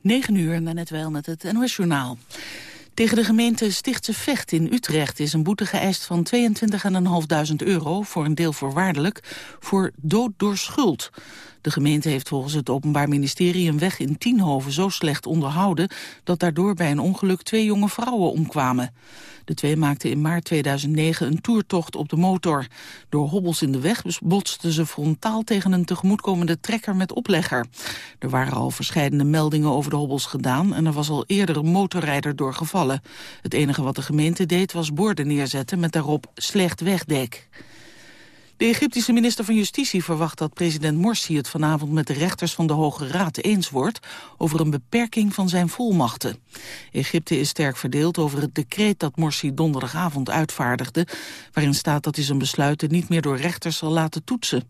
9 uur, net wel met het NOS Journaal. Tegen de gemeente Stichtse Vecht in Utrecht is een boete geëist van 22.500 euro, voor een deel voorwaardelijk, voor dood door schuld. De gemeente heeft volgens het Openbaar Ministerie een weg in Tienhoven zo slecht onderhouden dat daardoor bij een ongeluk twee jonge vrouwen omkwamen. De twee maakten in maart 2009 een toertocht op de motor. Door hobbels in de weg botsten ze frontaal tegen een tegemoetkomende trekker met oplegger. Er waren al verschillende meldingen over de hobbels gedaan en er was al eerder een motorrijder doorgevallen. Het enige wat de gemeente deed was borden neerzetten met daarop slecht wegdek. De Egyptische minister van Justitie verwacht dat president Morsi het vanavond met de rechters van de Hoge Raad eens wordt over een beperking van zijn volmachten. Egypte is sterk verdeeld over het decreet dat Morsi donderdagavond uitvaardigde, waarin staat dat hij zijn besluiten niet meer door rechters zal laten toetsen.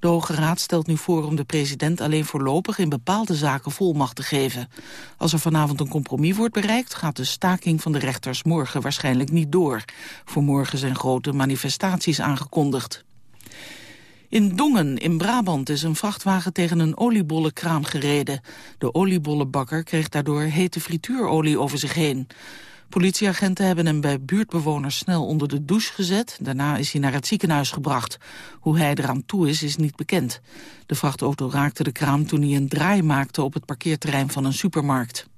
De Hoge Raad stelt nu voor om de president alleen voorlopig in bepaalde zaken volmacht te geven. Als er vanavond een compromis wordt bereikt, gaat de staking van de rechters morgen waarschijnlijk niet door. Voor morgen zijn grote manifestaties aangekondigd. In Dongen in Brabant is een vrachtwagen tegen een oliebollenkraam gereden. De oliebollenbakker kreeg daardoor hete frituurolie over zich heen. Politieagenten hebben hem bij buurtbewoners snel onder de douche gezet. Daarna is hij naar het ziekenhuis gebracht. Hoe hij eraan toe is, is niet bekend. De vrachtauto raakte de kraam toen hij een draai maakte op het parkeerterrein van een supermarkt.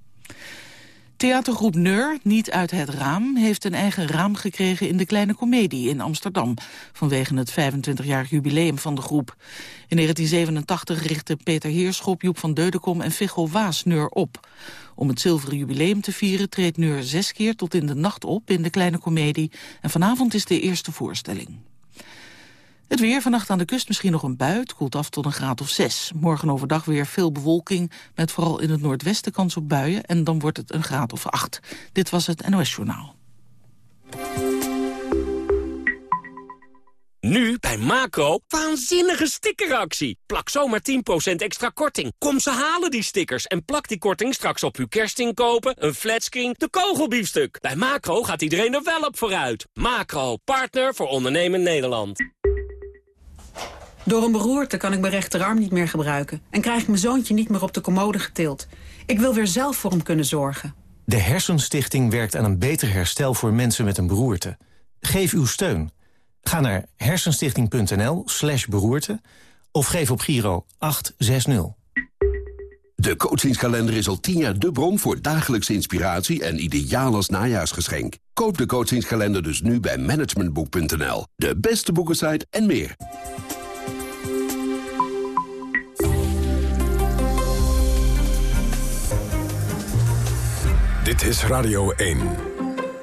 Theatergroep Neur, niet uit het raam, heeft een eigen raam gekregen in de Kleine Comedie in Amsterdam, vanwege het 25-jarig jubileum van de groep. In 1987 richtten Peter Heerschop, Joep van Deudekom en Fichel Waas Neur op. Om het zilveren jubileum te vieren treedt Neur zes keer tot in de nacht op in de Kleine Comedie en vanavond is de eerste voorstelling. Het weer, vannacht aan de kust misschien nog een bui. koelt af tot een graad of 6. Morgen overdag weer veel bewolking, met vooral in het noordwesten kans op buien. En dan wordt het een graad of 8. Dit was het NOS Journaal. Nu bij Macro, waanzinnige stickeractie. Plak zomaar 10% extra korting. Kom ze halen die stickers en plak die korting straks op uw kerstinkopen, een flatscreen, de kogelbiefstuk. Bij Macro gaat iedereen er wel op vooruit. Macro, partner voor ondernemen Nederland. Door een beroerte kan ik mijn rechterarm niet meer gebruiken... en krijg ik mijn zoontje niet meer op de commode getild. Ik wil weer zelf voor hem kunnen zorgen. De Hersenstichting werkt aan een beter herstel voor mensen met een beroerte. Geef uw steun. Ga naar hersenstichting.nl slash beroerte... of geef op Giro 860. De coachingskalender is al tien jaar de bron voor dagelijkse inspiratie... en ideaal als najaarsgeschenk. Koop de coachingskalender dus nu bij managementboek.nl. De beste boekensite en meer. Dit is Radio 1.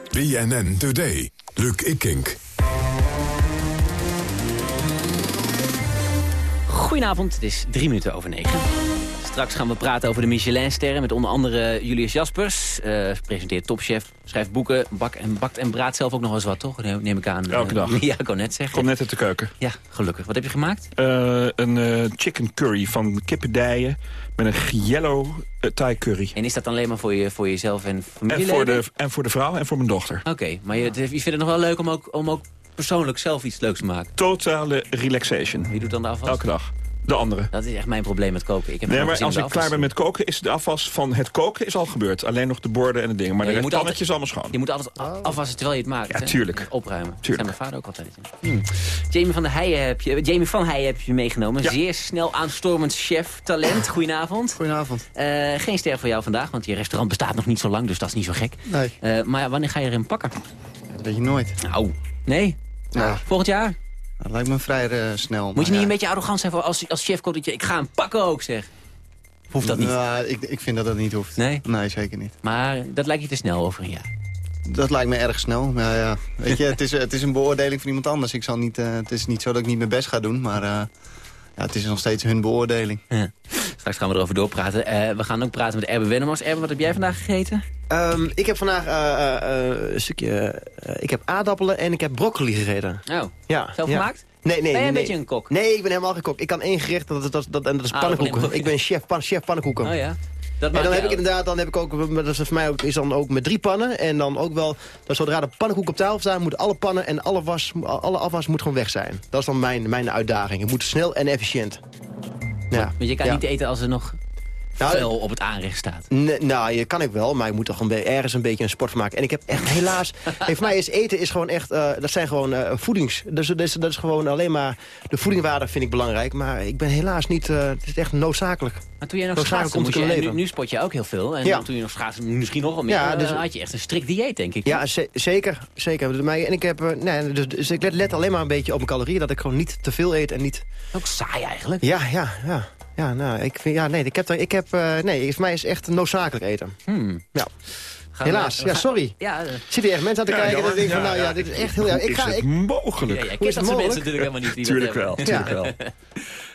BNN Today. Luc Ikink. Goedenavond, het is drie minuten over negen. Straks gaan we praten over de Michelinsterren met onder andere Julius Jaspers. Uh, presenteert topchef, schrijft boeken, bak en, bakt en braadt zelf ook nog eens wat, toch? Neem ik aan. Elke dag. Ja, ik kon net zeggen. Kom net uit de keuken. Ja, gelukkig. Wat heb je gemaakt? Uh, een uh, chicken curry van kippendijen met een yellow Thai curry. En is dat alleen maar voor, je, voor jezelf en familie? En voor, de, en voor de vrouw en voor mijn dochter. Oké, maar je, je vindt het nog wel leuk om ook, om ook persoonlijk zelf iets leuks te maken? Totale relaxation. Wie doet dan de afwas? Elke dag. De andere. Dat is echt mijn probleem met koken. Ik heb nee, maar als ik klaar ben met koken, is de afwas van het koken is al gebeurd. Alleen nog de borden en de dingen. Maar ja, de pannetjes altijd, allemaal schoon. Je moet altijd afwassen terwijl je het maakt. Ja, tuurlijk. Opruimen. Tuurlijk. Dat mijn vader ook altijd. Hm. Jamie van de Heijen heb je, Jamie van Heijen heb je meegenomen. Ja. Zeer snel aanstormend chef, talent. Goedenavond. Goedenavond. Uh, geen ster voor jou vandaag, want je restaurant bestaat nog niet zo lang. Dus dat is niet zo gek. Nee. Uh, maar wanneer ga je erin pakken? Dat weet je nooit. Nou, nee. Nou. Volgend jaar? Dat lijkt me vrij uh, snel. Moet je niet ja. een beetje arrogant zijn voor als, als chef dat je ik ga hem pakken ook zeg. Hoeft dat niet? Nou, ik, ik vind dat dat niet hoeft. Nee? Nee, zeker niet. Maar dat lijkt je te snel over een jaar. Dat lijkt me erg snel. Ja, weet je, het is, het is een beoordeling van iemand anders. Ik zal niet, uh, het is niet zo dat ik niet mijn best ga doen, maar uh, ja, het is nog steeds hun beoordeling. Ja. Straks gaan we erover doorpraten. Uh, we gaan ook praten met Erben Wennemars. Erben, wat heb jij vandaag gegeten? Um, ik heb vandaag uh, een stukje... ik heb aardappelen en ik heb broccoli gegeten. Oh, ja, zelf ja. gemaakt? Nee, nee, ben je nee, een nee. beetje een kok? Nee, ik ben helemaal geen kok. Ik kan één gerecht, dat, dat, dat, en dat is Ah, pannenkoeken. ik Ik ben chef, pan, chef pannenkoeken. Oh ja. Dat en dan heb ik inderdaad, dan heb ik ook, dat is voor mij ook, is dan ook met drie pannen. En dan ook wel, dat zodra de pannenkoek op tafel staat, moet alle pannen en alle, was, alle afwas moet gewoon weg zijn. Dat is dan mijn, mijn uitdaging. Het moet snel en efficiënt. Ja. Want je kan ja. niet eten als er nog nou, fel op het aanrecht staat. nou, je kan ik wel, maar je moet toch een ergens een beetje een sport van maken. En ik heb echt helaas... hey, voor mij is eten is gewoon echt... Uh, dat zijn gewoon uh, voedings... Dus, dus, dat is gewoon alleen maar... De voedingwaarde vind ik belangrijk. Maar ik ben helaas niet... Uh, het is echt noodzakelijk. Maar toen jij nog schaatsen, moest je, nu, nu, sport je ook heel veel. En ja. toen je nog schaatsen, misschien nog wel meer. Ja, dus, had je echt een strikt dieet, denk ik. Ja, zeker. zeker. En ik, heb, nee, dus, dus ik let, let alleen maar een beetje op mijn calorieën. Dat ik gewoon niet te veel eet en niet... Ook saai eigenlijk. Ja, ja, ja. Ja, nou, ik vind, ja, nee, ik heb, er, ik heb, uh, nee, voor mij is echt noodzakelijk eten. Hmm. Ja. Helaas, ja, sorry. Ja, uh, Zitten echt mensen aan te kijken en denken van, nou ja, dit is echt heel... Ja, ik ga, ik, mogelijk? Ja, jij kent dat soort mensen natuurlijk helemaal niet. Die tuurlijk wel, tuurlijk wel.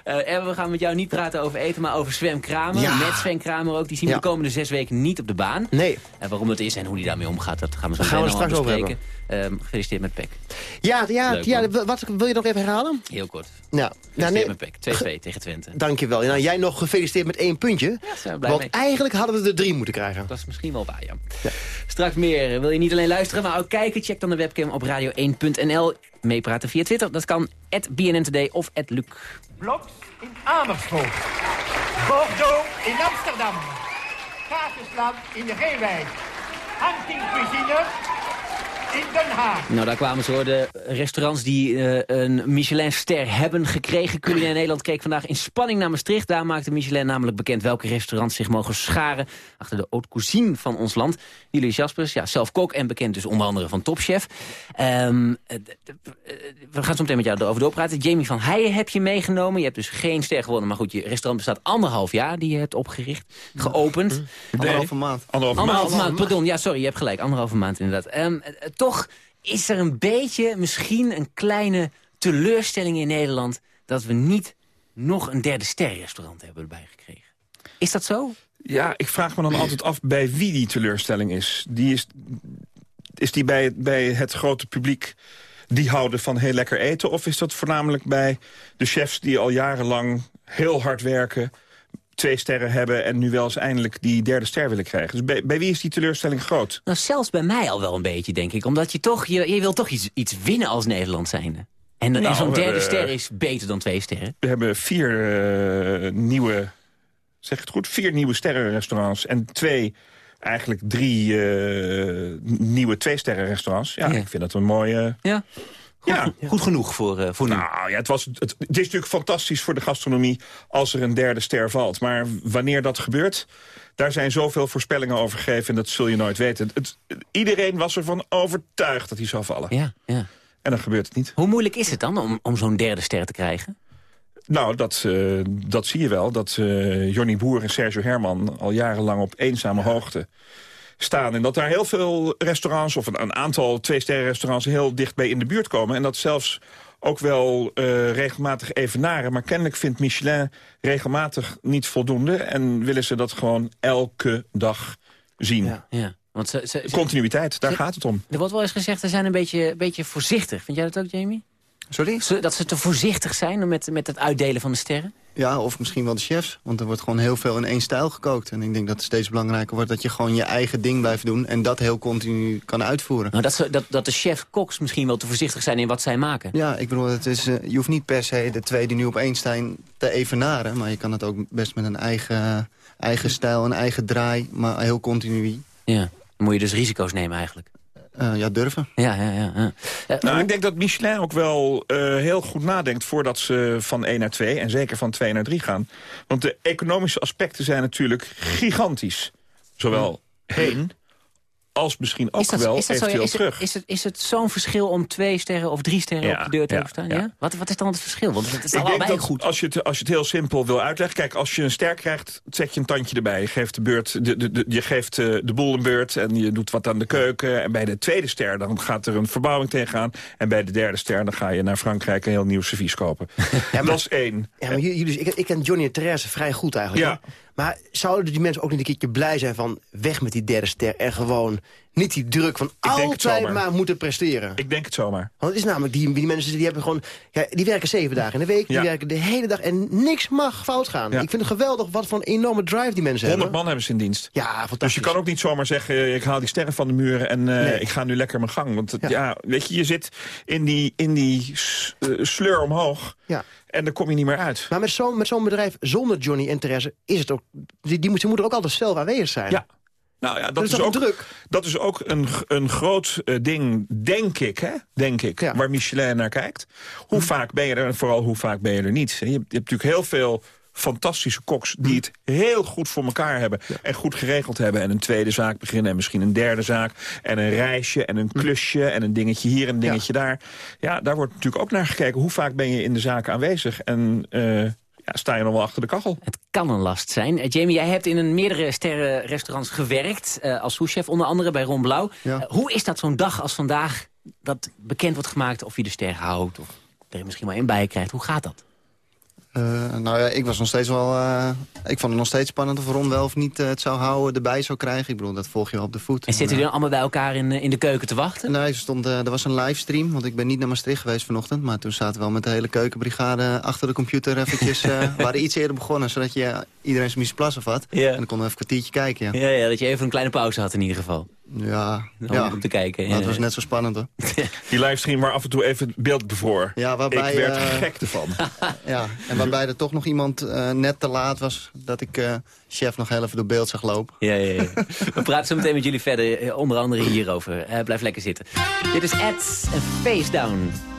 Uh, we gaan met jou niet praten over eten, maar over Sven Kramer. Ja. Met Sven Kramer ook. Die zien we de komende zes weken niet op de baan. Nee. En waarom dat is en hoe die daarmee omgaat, dat gaan we zo gaan we straks over bespreken. Um, gefeliciteerd met Peck. Ja, ja, ja wat, wil je nog even herhalen? Heel kort. Ja. Nou, nee, met Peck. 2-2 tegen Twente. Dankjewel. Nou, jij nog gefeliciteerd met één puntje. Ja, blij Want eigenlijk hadden we er drie moeten krijgen. Dat is misschien wel waar, ja. ja. Straks meer. Wil je niet alleen luisteren, maar ook kijken? Check dan de webcam op radio1.nl. Meepraten via Twitter. Dat kan BNN Today of Luc. Bloks in Amersfoort. Bordeaux in Amsterdam. Kaasjesland in de Reewijk. Cuisine in Den Haag. Nou, daar kwamen ze hoor. De restaurants die uh, een Michelin-ster hebben gekregen. Culinair Nederland keek vandaag in spanning naar Maastricht. Daar maakte Michelin namelijk bekend welke restaurants zich mogen scharen... achter de haute cuisine van ons land. Julius Jaspers, ja, zelf kok en bekend dus onder andere van Topchef. Um, we gaan zo meteen met jou erover doorpraten. Jamie van Heijen heb je meegenomen. Je hebt dus geen ster gewonnen, maar goed, je restaurant bestaat anderhalf jaar... die je hebt opgericht, geopend. Nee. Anderhalve maand. Anderhalve, anderhalve maand. pardon. Ja, sorry, je hebt gelijk. Anderhalve maand inderdaad. Um, toch is er een beetje, misschien een kleine teleurstelling in Nederland... dat we niet nog een derde sterrenrestaurant hebben erbij gekregen. Is dat zo? Ja, ik vraag me dan altijd af bij wie die teleurstelling is. Die is, is die bij, bij het grote publiek die houden van heel lekker eten? Of is dat voornamelijk bij de chefs die al jarenlang heel hard werken twee sterren hebben en nu wel eens eindelijk die derde ster willen krijgen. Dus bij, bij wie is die teleurstelling groot? Nou, zelfs bij mij al wel een beetje, denk ik. Omdat je toch, je, je wil toch iets, iets winnen als Nederland zijnde. En, nou, zo'n derde ster is beter dan twee sterren. We hebben vier uh, nieuwe, zeg het goed, vier nieuwe sterrenrestaurants en twee eigenlijk drie uh, nieuwe twee-sterren-restaurants. Ja, ik vind dat een mooie... Ja. Goed, ja. goed genoeg voor, uh, voor nu. Nou ja, het, was, het, het, is natuurlijk fantastisch voor de gastronomie als er een derde ster valt. Maar wanneer dat gebeurt, daar zijn zoveel voorspellingen over gegeven... en dat zul je nooit weten. Het, iedereen was ervan overtuigd dat hij zou vallen. Ja, ja. En dan gebeurt het niet. Hoe moeilijk is het dan om, om zo'n derde ster te krijgen? Nou, dat, uh, dat zie je wel. Dat uh, Johnny Boer en Sergio Herman al jarenlang op eenzame hoogte staan. En dat daar heel veel restaurants, of een, een aantal twee-sterren-restaurants... heel dichtbij in de buurt komen. En dat zelfs ook wel uh, regelmatig evenaren. Maar kennelijk vindt Michelin regelmatig niet voldoende... en willen ze dat gewoon elke dag zien. Ja, ja. Want ze, ze, Continuïteit, daar gaat het om. Er wordt wel eens gezegd, ze zijn een beetje, beetje voorzichtig. Vind jij dat ook, Jamie? Sorry? Dat ze te voorzichtig zijn met, met het uitdelen van de sterren? Ja, of misschien wel de chefs. Want er wordt gewoon heel veel in één stijl gekookt. En ik denk dat het steeds belangrijker wordt dat je gewoon je eigen ding blijft doen... en dat heel continu kan uitvoeren. Nou, dat, dat, dat de chef-koks misschien wel te voorzichtig zijn in wat zij maken. Ja, ik bedoel, het is, uh, je hoeft niet per se de twee die nu op één staan te evenaren. Maar je kan het ook best met een eigen, eigen stijl, een eigen draai, maar heel continu. Ja, dan moet je dus risico's nemen eigenlijk. Uh, ja, durven. Ja, ja, ja. ja. Uh, nou, ik denk dat Michelin ook wel uh, heel goed nadenkt... voordat ze van 1 naar 2 en zeker van 2 naar 3 gaan. Want de economische aspecten zijn natuurlijk gigantisch. Zowel heen als misschien ook dat, wel is dat eventueel zo, terug. Is het, is het zo'n verschil om twee sterren of drie sterren op de deur te ja, staan? Ja. Wat, wat is dan het verschil? Want het is Ik denk dat goed. Als je, het, als je het heel simpel wil uitleggen... Kijk, als je een ster krijgt, zet je een tandje erbij. Je geeft de, beurt, de, de, de je geeft uh, de boel een beurt en je doet wat aan de keuken. En bij de tweede ster dan gaat er een verbouwing tegenaan. En bij de derde ster dan ga je naar Frankrijk een heel nieuw servies kopen. maar, dat is één. Ja, maar jullie, ik, ik ken Johnny en Therese vrij goed eigenlijk. Ja. Maar zouden die mensen ook niet een keertje blij zijn van... weg met die derde ster en gewoon Niet die druk van het altijd maar moeten presteren. Ik denk het zomaar. Want het is namelijk, die, die mensen die hebben gewoon... Ja, die werken zeven dagen in de week, Ja. die werken de hele dag... en niks mag fout gaan. Ja. Ik vind het geweldig wat voor een enorme drive die mensen 100 hebben. man hebben ze in dienst. Ja, fantastisch. Dus je kan ook niet zomaar zeggen, eh, ik haal die sterren van de muren en eh, Nee. ik ga nu lekker mijn gang. Want Ja. weet je, je zit in die, in die eh, sleur omhoog Ja. En daar kom je niet meer uit. Maar met zo'n met zo'n bedrijf zonder Johnny en Therese is het ook... Die, die, moet- moeten ook altijd zelf aanwezig zijn. Ja. Nou ja, dat, Dat is ook, druk? dat is ook een, een groot eh, ding, denk ik, hè? Denk ik, Ja. Waar Michelin naar kijkt. Hoe vaak ben je er en vooral hoe vaak ben je er niet? Je hebt natuurlijk heel veel fantastische koks die het heel goed voor elkaar hebben en goed geregeld hebben en een tweede zaak beginnen en misschien een derde zaak en een reisje en een Hm. klusje en een dingetje hier en een dingetje daar. Ja, daar wordt natuurlijk ook naar gekeken. Hoe vaak ben je in de zaak aanwezig en eh, ja, sta je nog wel achter de kachel? Het kan een last zijn. Eh, Jamie, jij hebt in een meerdere sterrenrestaurants gewerkt. eh, als souschef onder andere bij Ron Blauw. Ja. Hoe is dat zo'n dag als vandaag dat bekend wordt gemaakt of je de ster houdt? Of er misschien wel een bij krijgt. Hoe gaat dat? Eh, nou ja, ik was nog steeds wel... eh, ik vond het nog steeds spannend of Ron wel of niet eh, het zou houden, erbij zou krijgen. Ik bedoel, dat volg je wel op de voet. En zitten jullie dan allemaal bij elkaar in, in de keuken te wachten? Nee, er, stond, er was een livestream, want ik ben niet naar Maastricht geweest vanochtend. Maar toen zaten we wel met de hele keukenbrigade achter de computer eventjes... we waren iets eerder begonnen, zodat je iedereen zijn misplas af had. En dan konden we even een kwartiertje kijken, ja. Ja, ja, dat je even een kleine pauze had in ieder geval. Ja, Om, ja. om te kijken. Ja. was net zo spannend, hoor. Die livestream waar af en toe even het beeld bevroor. Ja, waarbij, ik werd eh, gek ervan. Ja, en waarbij er toch nog iemand eh, net te laat was... dat ik eh, chef nog heel even door beeld zag lopen. Ja, ja, ja. We praten zo meteen met jullie verder, onder andere hierover. Blijf lekker zitten. Dit is en Face Down.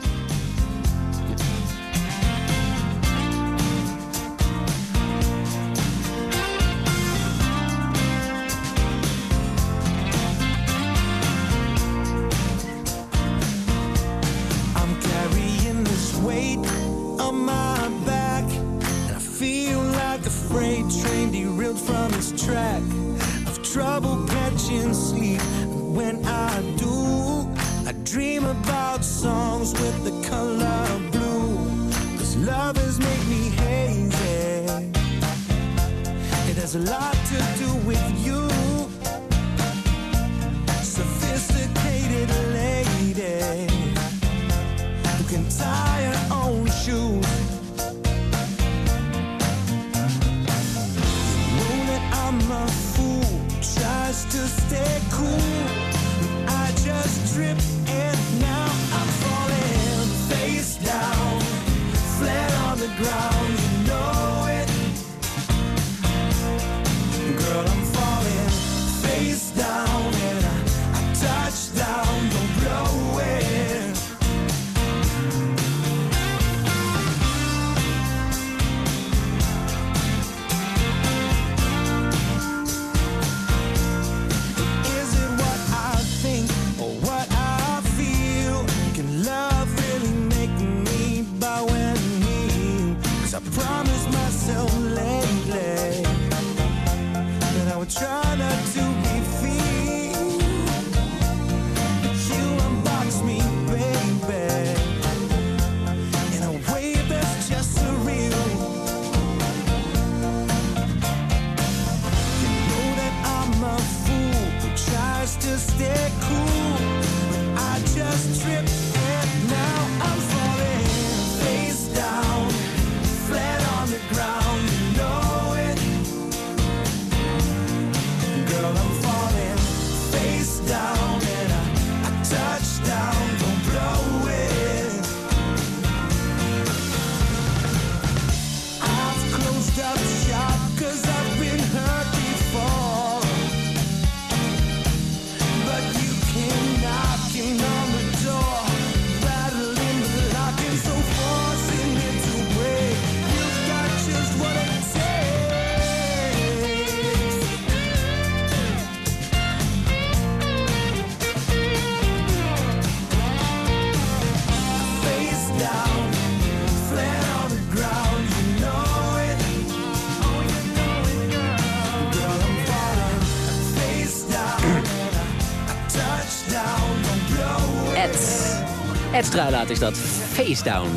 Struilaat is dat. Face Down.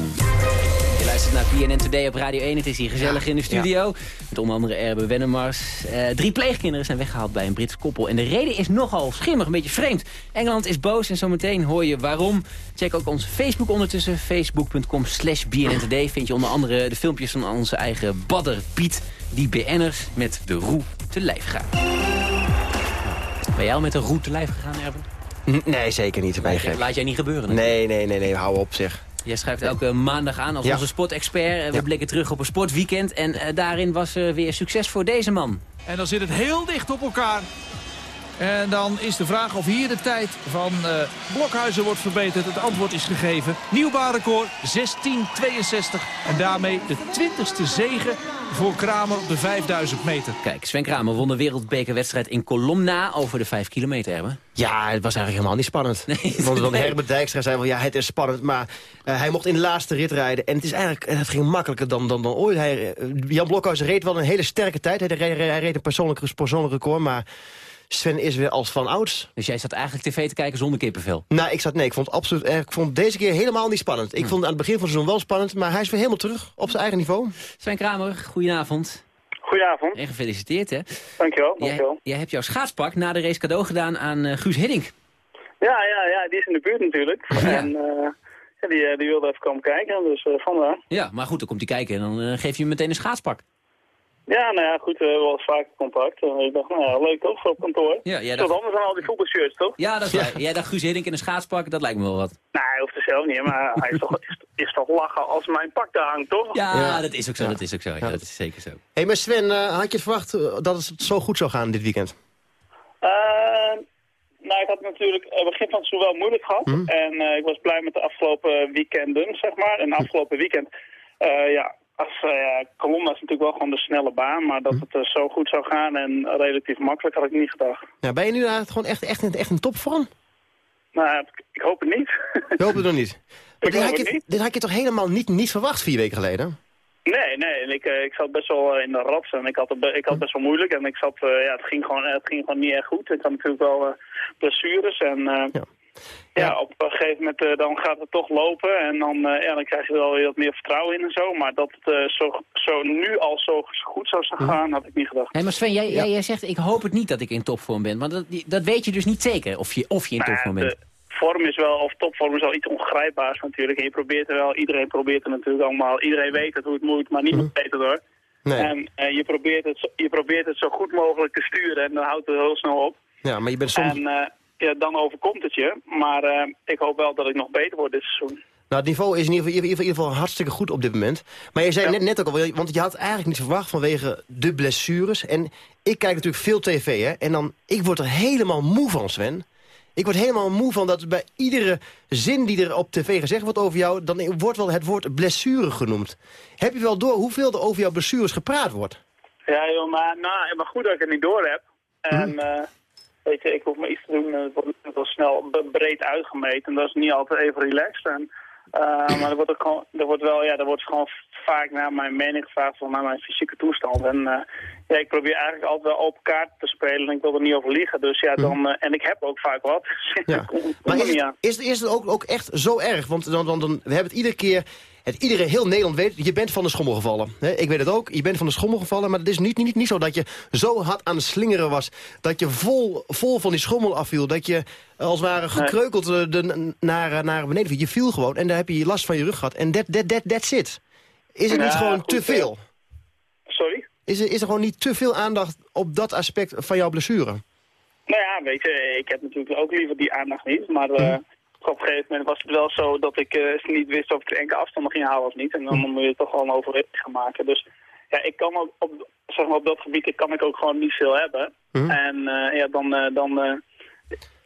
Je luistert naar BNN Today op Radio 1. Het is hier gezellig in de studio. Met onder andere Erbe Wennemars. Eh, drie pleegkinderen zijn weggehaald bij een Brits koppel. En de reden is nogal schimmig, een beetje vreemd. Engeland is boos en zometeen hoor je waarom. Check ook onze Facebook ondertussen. Facebook.com slash BNN Today vind je onder andere de filmpjes van onze eigen badder Piet. Die BN'ers met de roe te lijf gaan. Ben jij al met de roe te lijf gegaan, Erben? Nee, zeker niet. Ben je Laat, gek. laat jij niet gebeuren. natuurlijk. Nee, nee, nee, nee, hou op zeg. Jij schrijft elke maandag aan als Ja. onze sportexpert. Eh, We Ja. blikken terug op een sportweekend. En eh, daarin was er weer succes voor deze man. En dan zit het heel dicht op elkaar. En dan is de vraag of hier de tijd van eh, Blokhuizen wordt verbeterd. Het antwoord is gegeven. Nieuw baanrecord 16.62. En daarmee de 20ste zege voor Kramer op de 5000 meter. Kijk, Sven Kramer won de wereldbekerwedstrijd in Colomna over de 5 kilometer hebben. Ja, het was eigenlijk helemaal niet spannend. Nee, Want dan. Herbert Dijkstra zei van ja, het is spannend. Maar eh, hij mocht in de laatste rit rijden. En het is eigenlijk, eh, het ging makkelijker dan, dan, dan ooit. Hij, Jan Blokhuis reed wel een hele sterke tijd. Hij, reed- hij reed een persoonlijk, persoonlijk record. Maar Sven is weer als van ouds. Dus jij zat eigenlijk tv te kijken zonder kippenvel. Nou, ik zat, nee, ik vond, het absoluut, eh, ik vond deze keer helemaal niet spannend. Ik vond het aan het begin van het seizoen wel spannend. Maar hij is weer helemaal terug op zijn eigen niveau. Sven Kramer, goedenavond. Goedenavond. En gefeliciteerd hè. Dankjewel, Jij, dankjewel. jij hebt jouw schaatspak na de race cadeau gedaan aan eh, Guus Hiddink. Ja, ja, ja, die is in de buurt natuurlijk. En eh, ja, die, die wilde even komen kijken, dus eh, vandaar. Ja, maar goed, dan komt hij kijken en dan geef je hem meteen een schaatspak. Ja, nou ja, goed, we hebben wel eens vaker contact. En ik dacht, nou ja, leuk toch, op kantoor. Ja, jij dacht- anders dan al die voetbalshirts, toch? Ja, dat is waar. Jij dacht Guus Hiddink in een schaatspak, dat lijkt me wel wat. Nou, hij hoeft er zelf niet, maar hij is toch, is, is toch lachen als mijn pak daar hangt, toch? Ja, Ja. dat is ook zo, dat is ook zo. Ja, dat is zeker zo. Hé, hey, maar Sven, eh, had je verwacht eh, dat het zo goed zou gaan dit weekend? Eh, nou, ik had natuurlijk het begin van het seizoen wel moeilijk gehad. Mhm. En eh, ik was blij met de afgelopen weekenden, zeg maar. En afgelopen weekend, eh, ja, als uh, is natuurlijk wel gewoon de snelle baan. Maar dat het eh, zo goed zou gaan en relatief makkelijk had ik niet gedacht. Ja, ben je nu inderdaad gewoon echt, echt, echt in topvorm? Nou, ik- hoop het niet. Ik hoop het nog niet. Maar dit had, je, dit had je toch helemaal niet, niet verwacht vier weken geleden? Nee, nee. En ik, eh, ik zat best wel in de rats en ik had het, ik had best wel moeilijk. En ik zat, ja, het ging, gewoon, het ging gewoon niet echt goed. Ik had natuurlijk wel blessures en Ja. Ja. op een gegeven moment eh, dan gaat het toch lopen. En dan, ja, dan krijg je er wel weer wat meer vertrouwen in en zo. Maar dat het eh, zo, zo nu al zo goed zou gaan, had ik niet gedacht. Hé, maar Sven, jij, jij, jij zegt, ik hoop het niet dat ik in topvorm ben. Maar dat, dat weet je dus niet zeker, of je, of je in Nou topvorm bent. de vorm is wel, of topvorm is wel iets ongrijpbaars natuurlijk. En je probeert er wel, iedereen probeert het natuurlijk allemaal. Iedereen weet het hoe het moet, maar niemand weet het hoor. Nee. En je, probeert het, zo- je probeert het zo goed mogelijk te sturen en dan houdt het heel snel op. Ja, maar je bent soms... En ja, dan overkomt het je. Maar eh, ik hoop wel dat ik nog beter word dit seizoen. Nou, het niveau is in ieder geval, in ieder geval, hartstikke goed op dit moment. Maar je zei Ja. net, net ook al, want je had eigenlijk niet verwacht vanwege de blessures. En ik kijk natuurlijk veel tv, hè. En dan, ik word er helemaal moe van, Sven. Ik word helemaal moe van dat bij iedere zin die er op tv gezegd wordt over jou... dan wordt wel het woord blessure genoemd. Heb je wel door hoeveel er over jouw blessures gepraat wordt? Ja, joh, maar, nou, maar goed dat ik het niet door heb. En eh, weet je, ik hoef maar iets te doen. en Het wordt natuurlijk wel snel breed uitgemeten. En dat is niet altijd even relaxed. En, eh, maar er wordt, ook gewoon, er wordt wel, ja, er wordt gewoon vaak naar mijn mening gevraagd van naar mijn fysieke toestand. En eh, ja, ik probeer eigenlijk altijd wel open kaart te spelen. En ik wil er niet over liegen. Dus ja, dan, eh, en ik heb ook vaak wat. Ja. Kom- kom Maar het, is, het- is het ook, ook echt zo erg? Want dan, dan, dan, we hebben het iedere keer... Het, iedereen, heel Nederland weet, je bent van de schommel gevallen. Ik weet het ook, je bent van de schommel gevallen. Maar het is niet, niet, niet zo dat je zo hard aan het slingeren was. Dat je vol, vol van die schommel afviel. Dat je als het ware gekreukeld eh, de, naar, eh, naar beneden viel. Je viel gewoon en daar heb je last van je rug gehad. En that, that, that, that's it. Is het niet gewoon goed, te veel? Sorry? Is er, is er gewoon niet te veel aandacht op dat aspect van jouw blessure? Nou ja, weet je, ik heb natuurlijk ook liever die aandacht niet. Maar eh, op een gegeven moment was het wel zo dat ik eh, niet wist of ik de enkele afstanden ging halen of niet. En dan moet je toch wel een overweging gaan maken. Dus ja, ik kan ook op, zeg maar op dat gebied kan ik ook gewoon niet veel hebben. En eh, ja, dan, eh, dan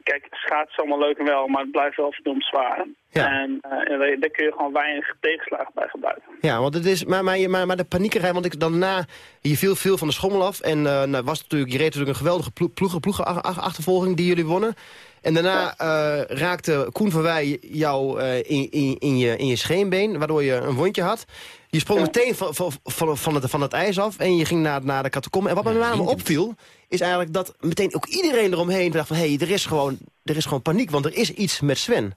kijk, schaatsen is allemaal leuk en wel, maar het blijft wel verdomd zwaar. En en daar- kun je gewoon weinig tegenslagen bij gebruiken. Ja, want het is, maar, maar, maar, maar de paniekerij, want ik daarna, je viel veel van de schommel af. En nou, was natuurlijk, je reed natuurlijk een geweldige ploeg, ploegen, ploegenachtervolging die jullie wonnen. En daarna eh, raakte Koen van Wij jou eh, in, in, in, je, in je scheenbeen, waardoor je een wondje had. Je sprong meteen van, van, van, van, het, van het ijs af en je ging naar, naar de catacombe. En wat me met name opviel, is eigenlijk dat meteen ook iedereen eromheen dacht van... hé, hey, er, is gewoon, er is gewoon paniek, want er is iets met Sven.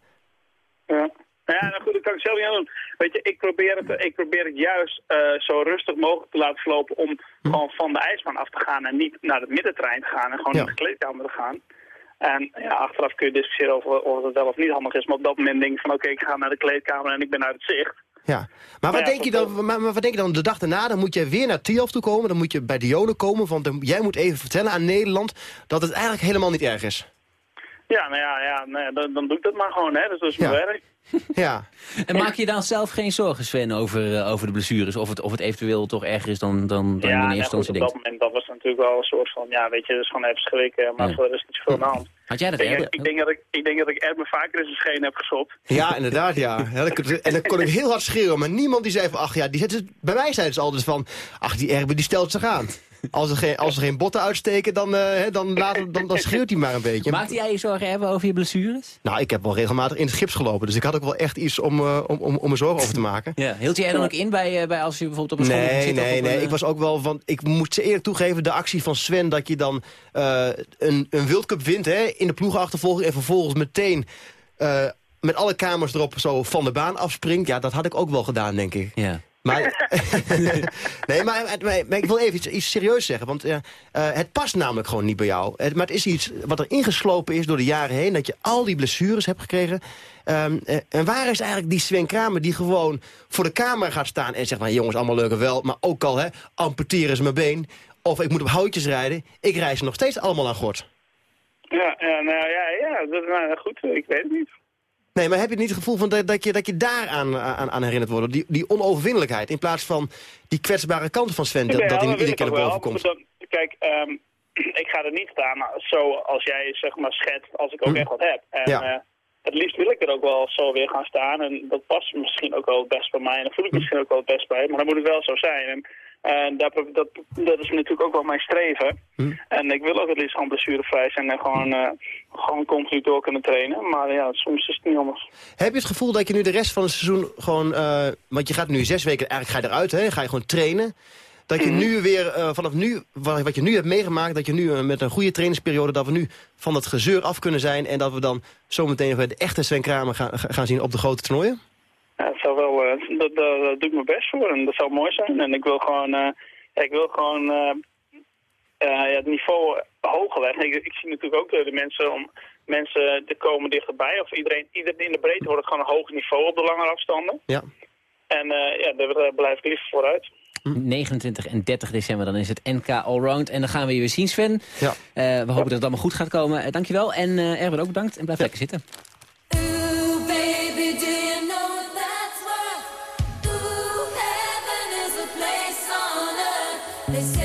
Ja. Nou ja, nou goed, dat kan ik zelf niet aan doen. Weet je, ik probeer het, ik probeer het juist eh, zo rustig mogelijk te laten verlopen om gewoon van de ijsbaan af te gaan en niet naar het middentrein te gaan en gewoon naar de kleedkamer te gaan. En ja, achteraf kun je discussiëren over of het wel of niet handig is, maar op dat moment denk ik van oké, ik ga naar de kleedkamer en ik ben uit het zicht. Ja, maar wat, ja, denk je dan, maar, maar wat denk je dan de dag daarna? Dan moet je weer naar Tialf toe komen, dan moet je bij Dionne komen... want dan, jij moet even vertellen aan Nederland dat het eigenlijk helemaal niet erg is. Ja, nou ja, ja nee, dan, dan doe ik dat maar gewoon, hè. Dus dat is mijn Ja. werk. Ja. En maak je dan zelf geen zorgen, Sven, over, eh, over de blessures? Of het, of het eventueel toch erger is dan, dan, dan je ja, in eerste goed, op instantie dat denkt? moment dat was natuurlijk wel een soort van, ja, weet je, dat is gewoon even schrikken, maar Ja. voor de rest niet zoveel aan de hand. Had jij dat, ik denk, Erben? ik, denk dat ik, ik denk dat ik Erben vaker in zijn scheen heb gesopt. Ja, inderdaad, ja. En dan kon ik heel hard schreeuwen, maar niemand die zei van... ach ja, die zetten, bij mij zeiden ze altijd van... ach, die Erben die stelt zich aan. Als er geen, als er geen botten uitsteken, dan, hè, dan, laat, hem- dan, dan schreeuwt hij maar een beetje. Maakte jij je zorgen hebben over je blessures? Nou, ik heb wel regelmatig in het gips gelopen. Dus ik had ook wel echt iets om, eh, om, om, om me zorgen over te maken. Ja. Hield jij er dan ook in bij, eh, bij als je bijvoorbeeld op een school Nee, zit? nee, nee. een, Ik was ook wel van. Ik moet ze eerlijk toegeven, de actie van Sven dat je dan een, een Wildcup wint hè, in de ploegachtervolging en vervolgens meteen met alle kamers erop zo van de baan afspringt. Ja, dat had ik ook wel gedaan, denk ik. Ja. Maar, nee, maar, maar, maar ik wil even iets, iets serieus zeggen. Want eh, het past namelijk gewoon niet bij jou. Het, maar het is iets wat er ingeslopen is door de jaren heen. Dat je al die blessures hebt gekregen. Ehm, eh, en waar is eigenlijk die Sven Kramer die gewoon voor de camera gaat staan... en zegt, nou jongens, allemaal leuk en wel. Maar ook al, hè, amputeren ze mijn been. Of ik moet op houtjes rijden. Ik reis nog steeds allemaal aan gort. Ja, ja, nou ja, ja, dat, nou, goed, ik weet het niet. Nee, maar heb je niet het gevoel van dat, dat, je, dat je daar aan, herinnerd wordt? Die, die onoverwinnelijkheid. In plaats van die kwetsbare kanten van Sven. Dat, Ja, dat hij dat iedere keer naar boven komt. Maar dan- kijk, ehm, ik ga er niet staan nou, zo als jij zeg maar schetst, als ik ook Hm. echt wat heb. En Ja. eh, het liefst wil ik er ook wel zo weer gaan staan. En dat past misschien ook wel het best bij mij. En daar voel ik Hm. misschien ook wel het best bij. Maar dan moet wel zo zijn. En eh, dat, dat, dat is natuurlijk ook wel mijn streven. Hm. En ik wil ook het liefst gewoon blessurevrij zijn en gewoon, eh, gewoon continu door kunnen trainen. Maar ja, soms is het niet anders. Heb je het gevoel dat je nu de rest van het seizoen gewoon... eh, want je gaat nu zes weken, eigenlijk ga je eruit, hè? Ga je gewoon trainen. Dat je nu weer, eh, vanaf nu, wat je nu hebt meegemaakt... dat je nu met een goede trainingsperiode... dat we nu van het gezeur af kunnen zijn... en dat we dan zometeen weer de echte Sven Kramer gaan, gaan zien op de grote toernooien? Ja, het zou wel, eh, dat, dat, dat doe ik mijn best voor en dat zou mooi zijn. En ik wil gewoon, eh, ik wil gewoon eh, ja, het niveau hoger leggen. Ik, ik zie natuurlijk ook de, mensen om mensen te komen dichterbij. Of iedereen, iedereen in de breedte wordt het gewoon een hoger niveau op de langere afstanden. Ja. En eh, ja, daar blijf ik liever vooruit. 29 en 30 december, dan is het NK Allround. En dan gaan we je weer zien, Sven. Ja. Eh, we hopen dat het allemaal goed gaat komen. Dankjewel. En eh Erwin ook bedankt. En blijf lekker zitten. Baby, They say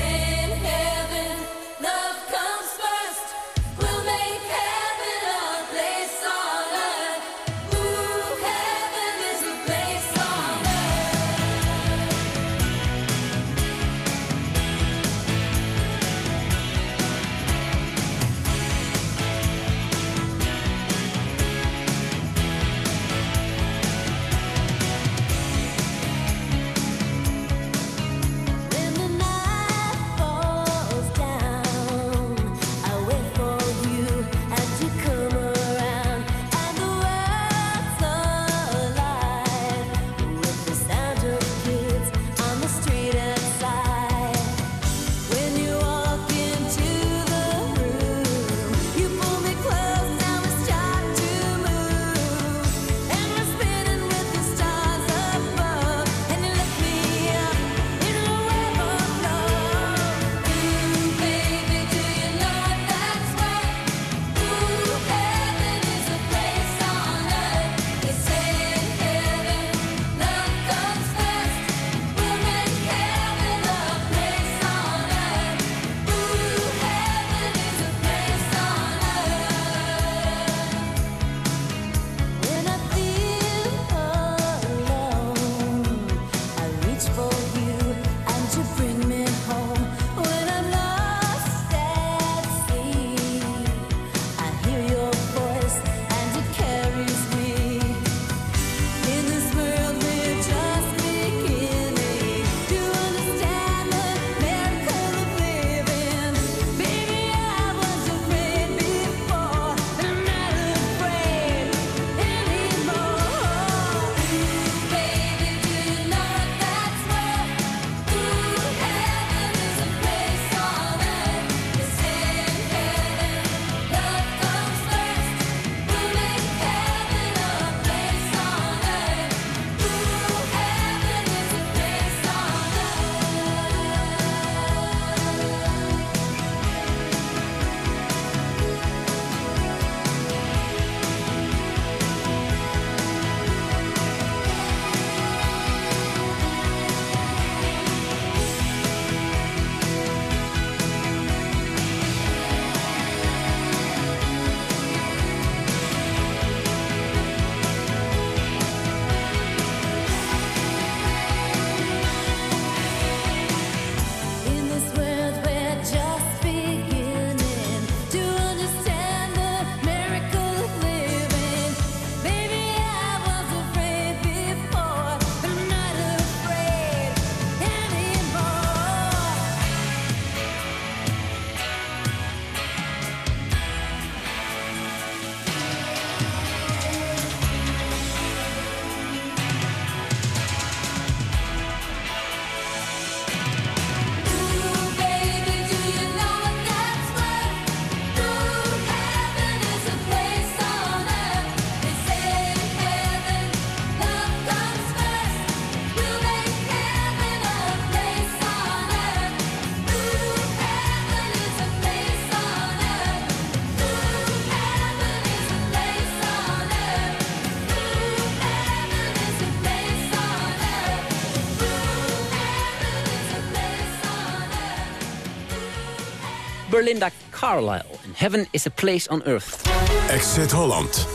Berlinda Carlisle. Heaven is a place on earth. Exit Holland.